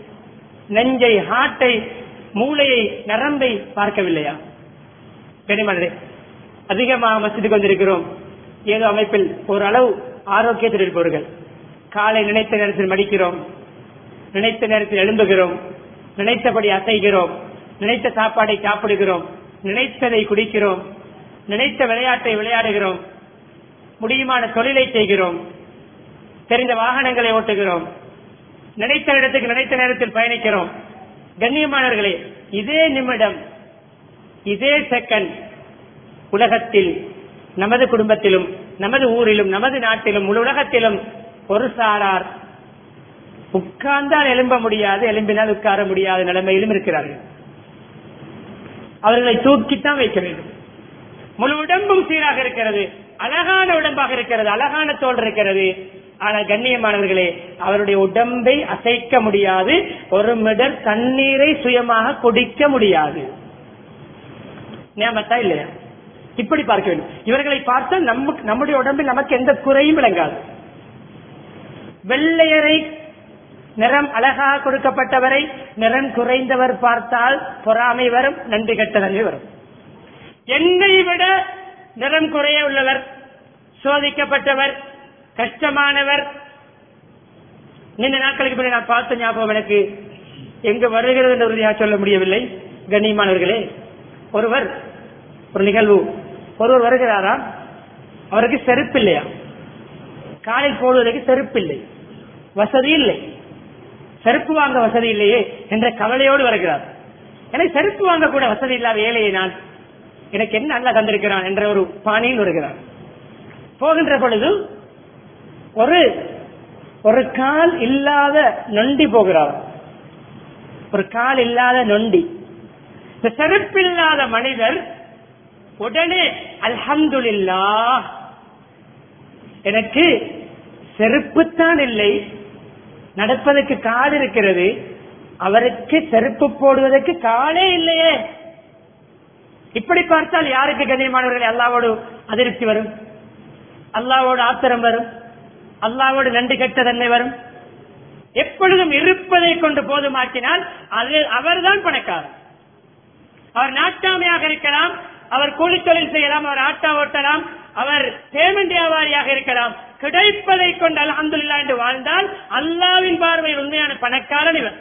S1: நெஞ்சை ஹார்ட்டை மூளையை நரம்பை பார்க்கவில்லையா? கனிமனே அதிகமாக மசித்துக் கொண்டிருக்கிறோம். ஏதோ அமைப்பில் ஓரளவு ஆரோக்கியத்தில் இருப்பவர்கள். காலை நினைத்த நேரத்தில் மடிக்கிறோம். நினைத்த நேரத்தில் எழும்புகிறோம். நினைத்தபடி அசைகிறோம். நினைத்த சாப்பாடை சாப்பிடுகிறோம். நினைத்ததை குடிக்கிறோம். நினைத்த விளையாட்டை விளையாடுகிறோம். முடியுமான தொழிலை செய்கிறோம். தெரிந்த வாகனங்களை ஓட்டுகிறோம். நினைத்த இடத்துக்கு நினைத்த நேரத்தில் பயணிக்கிறோம். கண்ணியமானவர்களே இதே நிமிடம் இதே செகண்ட் உலகத்தில் நமது குடும்பத்திலும் நமது ஊரிலும் நமது நாட்டிலும் முழு உலகத்திலும் ஒரு சாரார் உட்கார்ந்தால் எழும்ப முடியாது எலும்பினால் உட்கார முடியாத நிலைமையிலும் இருக்கிறார்கள். அவர்களை தூக்கித்தான் வைக்க வேண்டும். முழு உடம்பும் சீராக இருக்கிறது. அழகான உடம்பாக இருக்கிறது அழகான தோல் இருக்கிறது. ஆனால் கண்ணியமானவர்களே அவருடைய உடம்பை அசைக்க முடியாது ஒரு மிடர் தண்ணீரை சுயமாக குடிக்க முடியாது. நியமத்தா இல்லையா? இப்படி பார்க்க வேண்டும். இவர்களை பார்த்தால் நமக்கு நம்முடைய உடம்பில் நமக்கு எந்த குறையும் விளங்காது. வெள்ளையரை நிறம் அழகாக கொடுக்கப்பட்டவரை நிறம் குறைந்தவர் பார்த்தால் பொறாமை வரும் நன்றி கெட்டதன்மை வரும். என்னை விட நிறம் குறைய உள்ளவர் சோதிக்கப்பட்டவர் கஷ்டமானவர். நீண்ட நாட்களுக்கு பிறகு நான் பார்த்த ஞாபகம் எனக்கு எங்கு வருகிறது என்று உறுதியாக சொல்ல முடியவில்லை. கண்ணியமானவர்களே ஒருவர் ஒரு நிகழ்வு ஒருவர் வருகிறாரா? அவருக்கு செருப்பு இல்லையா காலில் போடுவதற்கு செருப்பு இல்லை வசதி இல்லை. செருப்பு வாங்க வசதி இல்லையே என்ற கவலையோடு வருகிறார். எனக்கு செருப்பு வாங்க கூட வசதி இல்லாத ஏழையை நான் எனக்கு என்ன நல்லா தந்திருக்கிறான் என்ற ஒரு பாணியில் வருகிறார். போகின்ற பொழுது ஒரு ஒரு கால் இல்லாத நொண்டி போகிறார். ஒரு கால் இல்லாத நொண்டி. இந்த செருப்பில்லாத மனிதர் உடனே அல்ஹம்துல்லா எனக்கு செருப்புத்தான் இல்லை. நடப்பதற்கு கால் இருக்கிறது. அவருக்கு செருப்பு போடுவதற்கு காலே இல்லையே. இப்படி பார்த்தால் யாருக்கு கண்ணியமானவர்கள் அல்லாவோடு அதிருப்தி வரும்? அல்லாவோடு ஆத்திரம் வரும்? அல்லாவோடு நன்றி கெட்ட தன்மை வரும்? எப்பொழுதும் இருப்பதை கொண்டு போதுமாக்கினால் அது அவர்தான் பணக்காரர். அவர் நாட்டாமையாக இருக்கலாம் அவர் கூலித்தொழில் செய்யலாம் அவர் ஆட்டா ஓட்டலாம் அவர் பேமெண்ட் வியாபாரியாக இருக்கலாம். கிடைப்பதை கொண்டு அலமதுல்லா என்று வாழ்ந்தால் அல்லாவின் பார்வையில் உண்மையான பணக்காரன் இவர்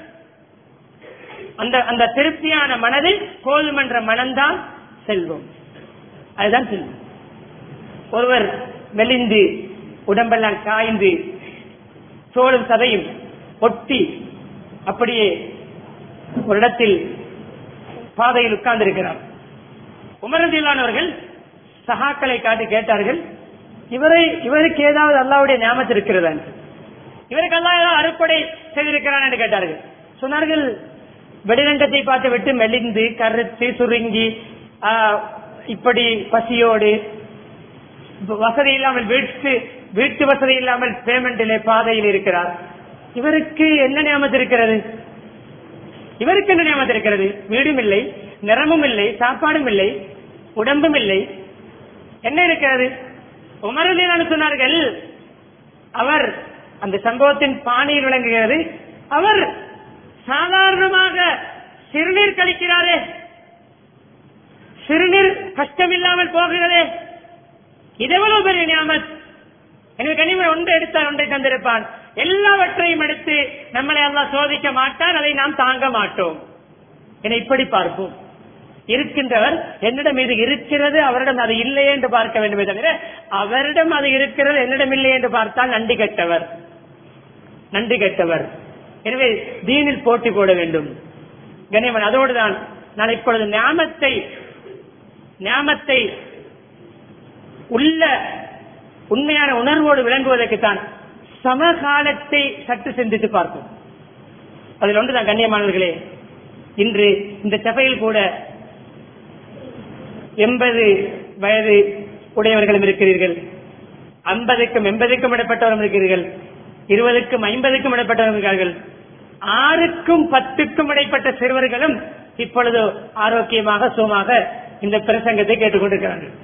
S1: அந்த அந்த திருப்தியான மனதில் போதும் மனம்தான் செல்வம். அதுதான் செல்வம். ஒருவர் மெலிந்து உடம்பெல்லாம் காய்ந்து தோளும் சதையும் ஒட்டி அப்படியே ஒரு இடத்தில் பாதையில் உட்கார்ந்திருக்கிறார். உமரதியிலானவர்கள் சகாக்களை காட்டி கேட்டார்கள் இவரை இவருக்கு ஏதாவது அல்லாவுடைய ஞாபகத்தில் இருக்கிறதா? இவருக்கு அல்லா ஏதாவது அறுப்படை செய்திருக்கிறான் என்று கேட்டார்கள். சொன்னார்கள் வெளிரங்கத்தை பார்த்து விட்டு மெலிந்து கருத்து சுருங்கி இப்படி பசியோடு வசதி இல்லாமல் வீட்டு வீட்டு வசதி இல்லாமல் பேமெண்டிலே பாதையில் இருக்கிறார். இவருக்கு என்ன நியமத்து இருக்கிறது? இவருக்கு என்ன நியமத்து இருக்கிறது? வீடும் இல்லை நிறமும் இல்லை சாப்பாடும் இல்லை உடம்பும் இல்லை. என்ன இருக்கிறது? உமரலியான் சொன்னார்கள் அவர் அந்த சம்பவத்தின் பாணியில் விளங்குகிறது அவர் சாதாரணமாக சிறுநீர் கழிக்கிறாரே சிறுநீர் கஷ்டமில்லாமல் போகிறதே. இதெவ்வளவு பெரிய நியமத்? எனக்கு கனிமன் ஒன்றை எடுத்தால் ஒன்றை தந்திருப்பான். எல்லாவற்றையும் எடுத்து நம்மளை எல்லாம் சோதிக்க மாட்டான் அதை நாம் தாங்க மாட்டோம். என இப்படி பார்ப்போம். இருக்கின்றவர் என்னிடம் இது இருக்கிறது அவரிடம் அது இல்லையே என்று பார்க்க வேண்டுமே தவிர அவரிடம் அது இருக்கிறது என்னிடம் இல்லை என்று பார்த்தால் நன்றி கெட்டவர். நன்றி கெட்டவர். எனவே தீனில் போட்டி போட வேண்டும். கனிமன் அதோடுதான் நான் இப்பொழுது ஞாமத்தை ஞாபத்தை உள்ள உண்மையான உணர்வோடு விளங்குவதற்குத்தான் சமகாலத்தை சற்று சிந்தித்து பார்ப்போம். அதில் ஒன்றுதான் கண்ணியமானவர்களே. இன்று இந்த சபையில் கூட எண்பது வயது உடையவர்களும் இருக்கிறீர்கள். ஐம்பதுக்கும் எண்பதுக்கும் இடப்பட்டவரும் இருக்கிறீர்கள். இருபதுக்கும் ஐம்பதுக்கும் இடப்பட்டவரும் இருக்கிறார்கள். ஆறுக்கும் பத்துக்கும் இடைப்பட்ட சிறுவர்களும் இப்பொழுது ஆரோக்கியமாக சுகமாக இந்த பிரசங்கத்தை கேட்டுக்கொண்டிருக்கிறார்கள்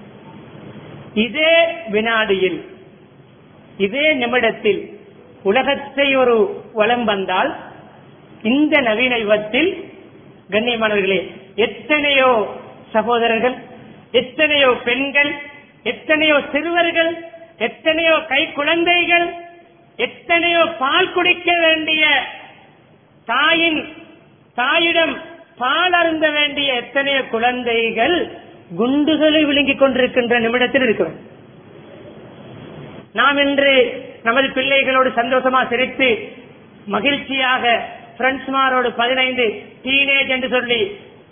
S1: இதே வினாடியில் இதே நிமிடத்தில் உலகத்தை ஒரு வளம் வந்தால் இந்த நவீன யுகத்தில் கண்ணியமானவர்களே எத்தனையோ சகோதரர்கள் எத்தனையோ பெண்கள் எத்தனையோ சிறுவர்கள் எத்தனையோ கை குழந்தைகள் எத்தனையோ பால் குடிக்க வேண்டிய தாயின் தாயிடம் பால் அருந்த வேண்டிய எத்தனையோ குழந்தைகள் குண்டுகளை விழுங்கிக் கொண்டிருக்கின்ற நிமிடத்தில் இருக்கிறோம். நாம் இன்று நமது பிள்ளைகளோடு சந்தோஷமா சிரித்து மகிழ்ச்சியாக பிரெண்ட்ஸ்மாரோடு பதினைந்து டீனேஜ் என்று சொல்லி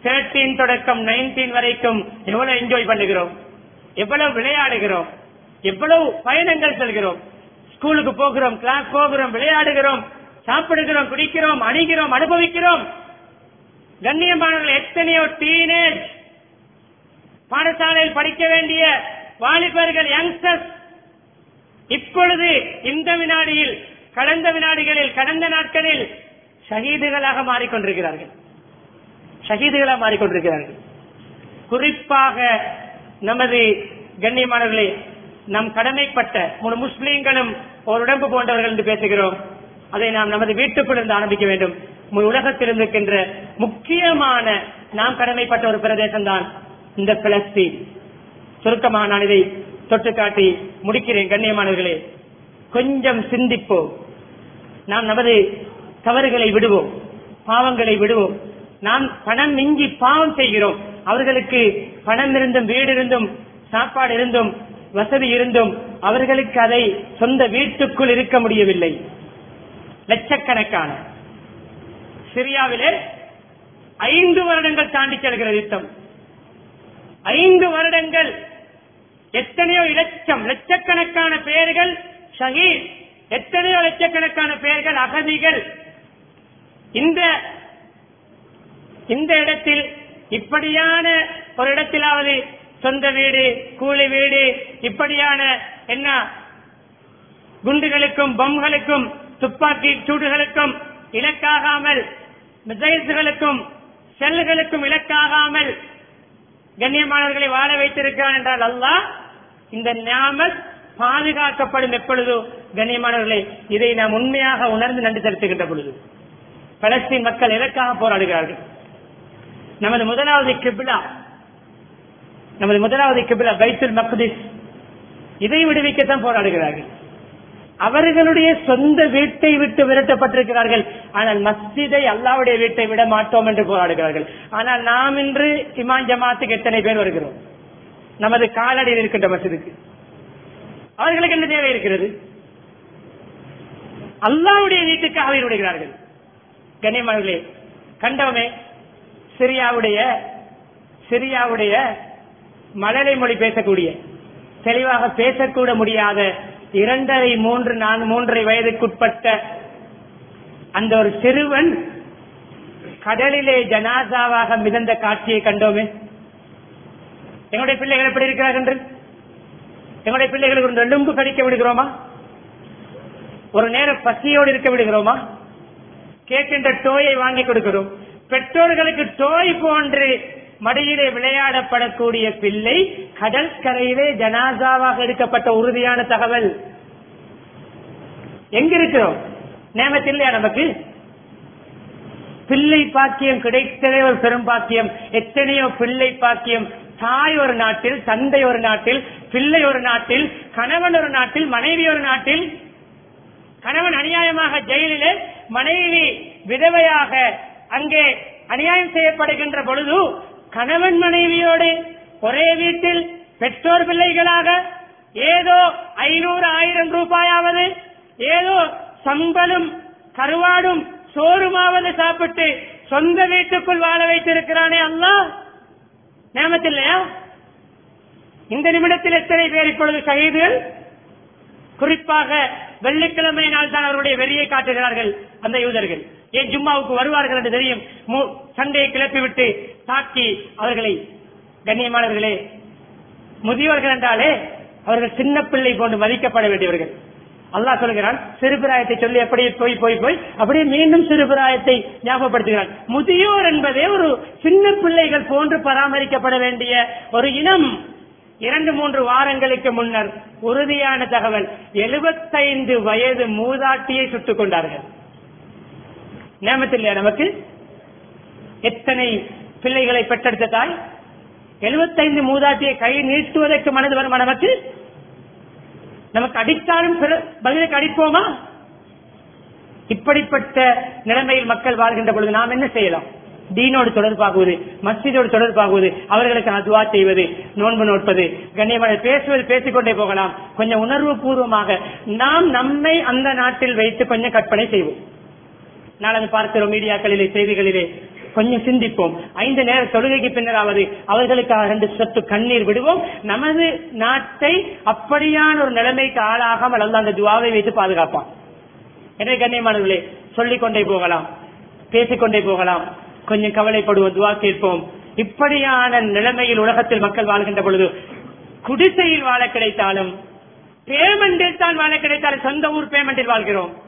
S1: தேர்ட்டீன் தொடக்கம் நைன்டீன் வரைக்கும் எவ்வளவு என்ஜாய் பண்ணுகிறோம். எவ்வளவு விளையாடுகிறோம். எவ்வளவு பயணங்கள் செல்கிறோம். ஸ்கூலுக்கு போகிறோம் கிளாஸ் போகிறோம் விளையாடுகிறோம் சாப்பிடுகிறோம் குடிக்கிறோம் அணிகிறோம் அனுபவிக்கிறோம். கண்ணியமானவர்கள் எத்தனையோ டீனேஜ் பாடசாலையில் படிக்க வேண்டிய வாலிபர்கள் யங்ஸ்டர்ஸ் இப்பொழுது இந்த வினாடியில் கடந்த வினாடிகளில் கடந்த நாட்களில் ஷஹீதுகளாக மாறிக்கொண்டிருக்கிறார்கள். ஷஹீதுகளாக மாறிக்கொண்டிருக்கிறார்கள். குறிப்பாக நமது கண்ணியமானவர்களே நம் கடமைப்பட்ட ஒரு முஸ்லீம்களும் ஒரு உடம்பு போன்றவர்கள் என்று பேசுகிறோம். அதை நாம் நமது வீட்டுக்குள் இருந்து ஆரம்பிக்க வேண்டும். உலகத்தில் இருக்கின்ற முக்கியமான நாம் கடமைப்பட்ட ஒரு பிரதேசம் தான் இந்த பிலஸ்தீன். சுருக்கமாக நான் இதை தொட்டு காட்டி முடிக்கிறேன் கண்ணியமானவர்களே. கொஞ்சம் சிந்திப்போம். நாம் நமது தவறுகளை விடுவோம் பாவங்களை விடுவோம். நாம் பணம் மிஞ்சி பாவம் செய்கிறோம். அவர்களுக்கு பணம் இருந்தும் வீடு இருந்தும் சாப்பாடு இருந்தும் வசதி இருந்தும் அவர்களுக்கு அதை சொந்த வீட்டுக்குள் இருக்க முடியவில்லை. லட்சக்கணக்கான சிரியாவிலே ஐந்து வருடங்கள் தாண்டி செல்கிற யுத்தம். ஐந்து வருடங்கள் எத்தனையோ இலட்சம் லட்சக்கணக்கான பெயர்கள் ஷஹீத் எத்தனையோ லட்சக்கணக்கான பெயர்கள் அகதிகள். இந்த இந்த இடத்தில் இப்படியான ஒரு இடத்திலாவது சொந்த வீடு கூலி வீடு இப்படியான என்ன குண்டுகளுக்கும் பம்களுக்கும் துப்பாக்கி சூடுகளுக்கும் இலக்காகாமல் மிசைல்ஸ்களுக்கும் செல்லுகளுக்கும் இலக்காகாமல் கண்ணியமானவர்களை வாழ வைத்திருக்கிறான் என்றால் அல்லாஹ் இந்த நியாமல் பாதுகாக்கப்படும் எப்பொழுதோ கண்ணியமானவர்களை இதை நாம் உண்மையாக உணர்ந்து நன்றி செலுத்துகின்ற பொழுது. பலஸ்தீன் மக்கள் இலக்காக போராடுகிறார்கள்? நமது முதலாவது கிபிலா நமது முதலாவது கிபிலா பைத்துல் மக்திஸ் இதை விடுவிக்கத்தான் போராடுகிறார்கள். அவர்களுடைய சொந்த வீட்டை விட்டு விரட்டப்பட்டிருக்கிறார்கள். ஆனால் மஸ்ஜிதை அல்லாவுடைய வீட்டை விட மாட்டோம் என்று போராடுகிறார்கள். ஆனால் நாம் இன்று இமான் ஜமாத்துக்கு எத்தனை பேர் வருகிறோம்? நமது காலடியில் இருக்கின்ற மசிதுக்கு அவர்களுக்கு என்ன தேவை இருக்கிறது? அல்லாவுடைய வீட்டுக்காக உயிர் விடுகிறார்கள். கண்ணியமானவர்களே கண்டவமே சிரியாவுடைய சிரியாவுடைய மழலை மொழி பேசக்கூடிய தெளிவாக பேசக்கூட முடியாத இரண்டரை மூன்று நான் மூன்றரை வயதுக்குட்பட்ட அந்த ஒரு சிறுவன் கடலிலே ஜனாசாவாக மிதந்த காட்சியை கண்டோமே. எங்களுடைய பிள்ளைகள் எப்படி இருக்கிறார்கள் என்று? எங்களுடைய பிள்ளைகளுக்கு ஒரு எலும்பு கடிக்க விடுகிறோமா? ஒரு நேரம் பசியோடு இருக்க விடுகிறோமா? கேட்கின்ற டோயை வாங்கி கொடுக்கிறோம். பெற்றோர்களுக்கு டோய் போன்று மடியிலே விளையாடப்படக்கூடிய பிள்ளை கடற்கரையிலே ஜனாசாவாக எடுக்கப்பட்ட உறுதியான தகவல். எங்க இருக்கிறோம் நேமத்தில் இல்லையா நமக்கு? பிள்ளை பாக்கியம் கிடைத்ததே ஒரு பெரும் பாக்கியம். எத்தனையோ பிள்ளை பாக்கியம். தாய் ஒரு நாட்டில் தந்தை ஒரு நாட்டில் பிள்ளை ஒரு நாட்டில் கணவன் ஒரு நாட்டில் மனைவி ஒரு நாட்டில்.
S2: கணவன் அநியாயமாக ஜெயிலிலே மனைவி விதவையாக அங்கே அநியாயம் செய்யப்படுகின்ற பொழுது கணவன் மனைவியோடு ஒரே வீட்டில் பெற்றோர் பிள்ளைகளாக ஏதோ ஐநூறு ஆயிரம் ரூபாயாவது ஏதோ சம்பலும் கருவாடும் சோறுமாவது சாப்பிட்டு சொந்த வீட்டுக்குள் வாழ வைத்திருக்கிறானே அல்லா நேமத்தில்லையா இந்த நிமிடத்தில் எத்தனை பேர் இப்பொழுது ஷஹீதுகள்? குறிப்பாக வெள்ளிக்கிழமை நாள் தான் அவருடைய வெறியை காட்டுகிறார்கள் அந்த யூதர்கள். ஏன் ஜும்மாவுக்கு வருவார்கள் என்று தெரியும்? மு- சண்டையை கிளப்பிவிட்டு தாக்கி அவர்களை கண்ணியமானவர்களே முதியவர்கள் என்றாலே அவர்கள் சின்ன பிள்ளை போன்று மதிக்கப்பட வேண்டியவர்கள். அல்லாஹ் சொல்கிறான் சிறுபிராயத்தை சொல்லி அப்படியே போய் போய் போய் அப்படியே மீண்டும் சிறுபிராயத்தை ஞாபகப்படுத்துகிறான். முதியோர் என்பதே ஒரு சின்ன பிள்ளைகள் போன்று பராமரிக்கப்பட வேண்டிய ஒரு இனம். இரண்டு மூன்று வாரங்களுக்கு முன்னர் உறுதியான தகவல் எழுபத்தைந்து வயது மூதாட்டியை சுட்டுக் கொண்டார்கள். நேமத்தில்லையா நமக்கு? எத்தனை பிள்ளைகளை பெற்றெடுத்த தாய்? எழுபத்தைந்து மூதாட்டியை கை நீட்டுவதற்கு மனது வருமா நமக்கு? நமக்கு அடித்தாலும் பதிலுக்கு அடிப்போமா? இப்படிப்பட்ட நிலைமையில் மக்கள் வாழ்கின்ற பொழுது நாம் என்ன செய்யலாம்? தீனோடு தொடர்பாகுவது மஸ்ஜிதோடு தொடர்பாகுவது அவர்களுக்கு அதுவா செய்வது நோன்பு நோட்பது கண்ணியமான பேசுவது பேசிக்கொண்டே போகலாம். கொஞ்சம் உணர்வு பூர்வமாக நாம் நம்மை அந்த நாட்டில் வைத்து கொஞ்சம் கற்பனை செய்வோம். நாளது பார்க்கிறோம் மீடியாக்களிலே செய்திகளிலே. கொஞ்சம் சிந்திப்போம். ஐந்து நேர தொழுகைக்கு பின்னராவது அவர்களுக்காக ரெண்டு சத்து கண்ணீர் விடுவோம். நமது நாட்டை அப்படியான ஒரு நிலைமைக்கு ஆளாகாமல் அல்ல அந்த துவாவை வைத்து பாதுகாப்பான். எனவே கண்ணியமானவர்களே சொல்லிக்கொண்டே போகலாம். பேசிக்கொண்டே போகலாம். கொஞ்சம் கவலைப்படுவோம் துவா கேட்போம். இப்படியான நிலைமையில் உலகத்தில் மக்கள் வாழ்கின்ற பொழுது குடிசையில் வாழ கிடைத்தாலும் பேமெண்டில் தான் வாழ கிடைத்தாலும் சொந்த ஊர் பேமெண்டில் வாழ்கிறோம்.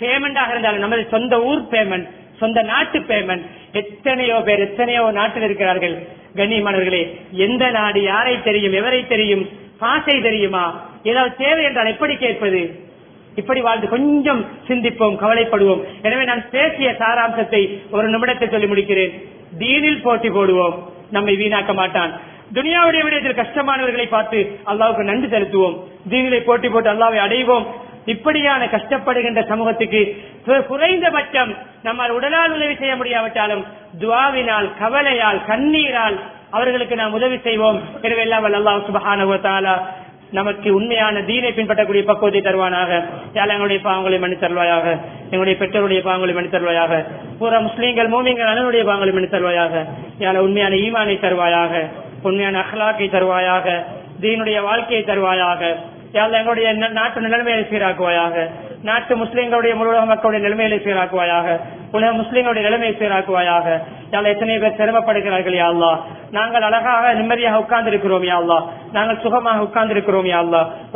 S2: பேமெண்டாக இருந்தாலும் நமது சொந்த ஊர் பேமெண்ட் சொந்த நாட்டு பேமெண்ட் எத்தனையோ பேர் எத்தனையோ நாட்டில் இருக்கிறார்கள். கண்ணியமானவர்களே எந்த நாடு யாரை தெரியும் எவரை தெரியும் பாசை தெரியுமா? ஏதாவது தேவை என்றால் எப்படி கேட்பது? இப்படி வாழ்ந்து கொஞ்சம் சிந்திப்போம் கவலைப்படுவோம். எனவே நான் பேசிய சாராம்சத்தை ஒரு நிமிடத்தை சொல்லி முடிக்கிறேன். தீனில் போட்டி போடுவோம். நம்மை வீணாக்க மாட்டான். துனியாவுடைய விடயத்தில் கஷ்டமானவர்களை பார்த்து அல்லாவுக்கு நன்றி செலுத்துவோம். தீனிலை போட்டி போட்டு அல்லாவை அடைவோம். இப்படியான கஷ்டப்படுகின்ற சமூகத்துக்கு குறைந்தபட்சம் நம்மால் உடலால் உதவி செய்ய முடியாவிட்டாலும் துவாவினால் கவலையால் கண்ணீரால் அவர்களுக்கு நாம் உதவி செய்வோம். எனவே எல்லாம் அல்லா சுபகான நமக்கு உண்மையான தீனை பின்பற்றக்கூடிய பக்குவத்தை தருவானாக. எங்களுடைய பாவங்களை மன்னித் தருவாயாக எங்களுடைய பெற்றோருடைய பாவங்களை மன்னித் தருவாயாக பூரா முஸ்லீம்கள் மூமிங்கள் அனைவருடைய பாவங்களை மன்னித் தருவாயாக யாழ உண்மையான ஈமானை தருவாயாக? உண்மையான அஹ்லாக்கை தருவாயாக? தீனுடைய வாழ்க்கையை தருவாயாக? எங்களுடைய நாட்டு நிலைமையை சீராக்குவாயாக. நாட்டு முஸ்லீம்களுடைய முழு மக்களுடைய நிலைமையில சீராக்குவாயாக. உலக முஸ்லீம்களுடைய நிலைமையை சீராக்குவாயாக. யாழ் எத்தனை பேர் சிரமப்படுகிறார்கள் யாழ்லா நாங்கள் அழகாக நிம்மதியாக உட்கார்ந்து இருக்கிறோம் யா நாங்கள் சுகமாக உட்கார்ந்து இருக்கிறோம் யா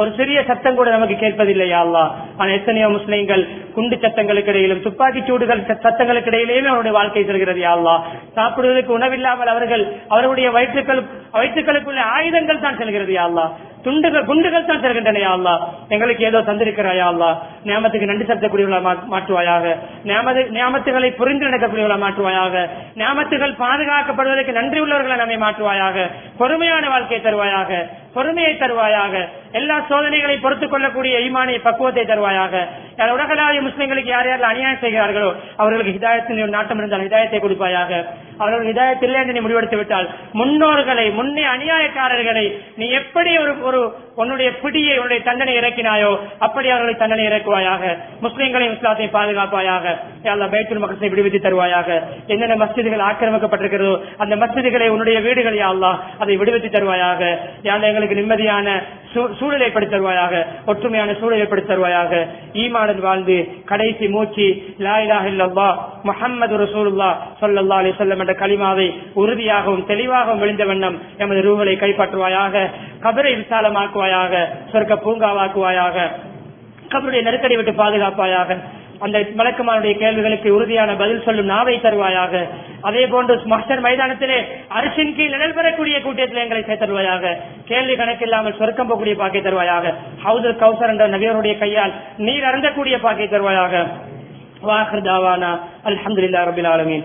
S2: ஒரு சிறிய சத்தம் கூட நமக்கு கேட்பதில்லை யாழ்லா ஆனால் ஆனா எத்தனையோ முஸ்லீம்கள் குண்டு சத்தங்களுக்கு இடையிலும் துப்பாக்கி சூடுகள் சத்தங்களுக்கு இடையிலேயுமே அவருடைய வாழ்க்கை செல்கிறது யாழ்லா சாப்பிடுவதற்கு உணவில்லாமல் அவர்கள் அவர்களுடைய வயிற்றுக்கள் வயிற்றுக்களுக்குள்ள ஆயுதங்கள் தான் செல்கிறது யாழ்லா துண்டுகள் குண்டுகள் தான் தருகின்றனையா யா எங்களுக்கு ஏதோ தந்திருக்கிறாயா அல்லா நியமத்துக்கு நன்றி செலுத்தக்கூடியவர்களா மா- மாற்றுவாயாக. நியமத்துகளை புரிந்து நடக்கக்கூடியவர்களா மாற்றுவாயாக. நியமத்துகள் பாதுகாக்கப்படுவதற்கு நன்றி உள்ளவர்களை நம்மை மாற்றுவாயாக. பொறுமையான வாழ்க்கையை தருவாயாக. பொறுமையை தருவாயாக. எல்லா சோதனைகளை பொறுத்துக் கொள்ளக்கூடிய ஈமானிய பக்குவத்தை தருவாயாக. யார் உலகளாவிய முஸ்லிம்களுக்கு யார் யார் அநியாயம் செய்கிறார்களோ அவர்களுக்கு ஹிதாயத்தின் நாட்டம் இருந்தால் ஹிதாயத்தை கொடுப்பாயாக. அவர்கள் ஹிதாயத் என்று நீ முடிவெடுத்து விட்டால் முன்னோர்களை முன்னே அநியாயக்காரர்களை நீ எப்படி ஒரு ஒரு உன்னுடைய பிடியை உன்னுடைய தண்டனை இறக்கினாயோ அப்படி அவர்களை தண்டனை இறக்குவாயாக. முஸ்லீம்களையும் இஸ்லாத்தையும் பாதுகாப்பாயாக. எல்லா பைத்துல் மக்களை விடுவித்து தருவாயாக. என்னென்ன மஸ்ஜிதுகள் ஆக்கிரமிக்கப்பட்டிருக்கிறதோ அந்த மஸ்ஜிதுகளை உன்னுடைய வீடுகள் யா அதை விடுவித்து தருவாயாக. யாழ்லா எங்களுக்கு நிம்மதியான சூழலை ஏற்படுத்தி தருவாயாக ஒற்றுமையான சூழலை ஏற்படுத்தி தருவாயாக. ஈமானன் வாழ்ந்து கடைசி மூச்சு லா முஹம்மது ரசூலுல்லா சொல்லல்லா அலி சொல்லம் என்ற களிமாவை உறுதியாகவும் தெளிவாகவும் விழுந்த வண்ணம் எமது ரூகளை கைப்பற்றுவாயாக கபரை விசாலமாக்குவாயாக சொர்க்க பூங்காவாக்குவாயாக கபருடைய நெருக்கடி விட்டு பாதுகாப்பாயாக அந்த மலக்குமாருடைய கேள்விகளுக்கு உறுதியான பதில் சொல்லும் நாவை தருவாயாக. அதே போன்று மஸ்டர் மைதானத்திலே அரசின் கீழ் நிழல் பெறக்கூடிய கூட்டத்தில் எங்களை சேர்த்தருவாயாக. கேள்வி கணக்கில்லாமல் சொர்க்கம் போகக்கூடிய பாக்கை தருவாயாக. ஹவுதர் கௌசர் என்ற நபியருடைய கையால் நீர் அருந்தக்கூடிய பாக்கை தருவாயாக. வாஹர் தாவானா. அலமதுல்லா ரபில் ஆலமின்.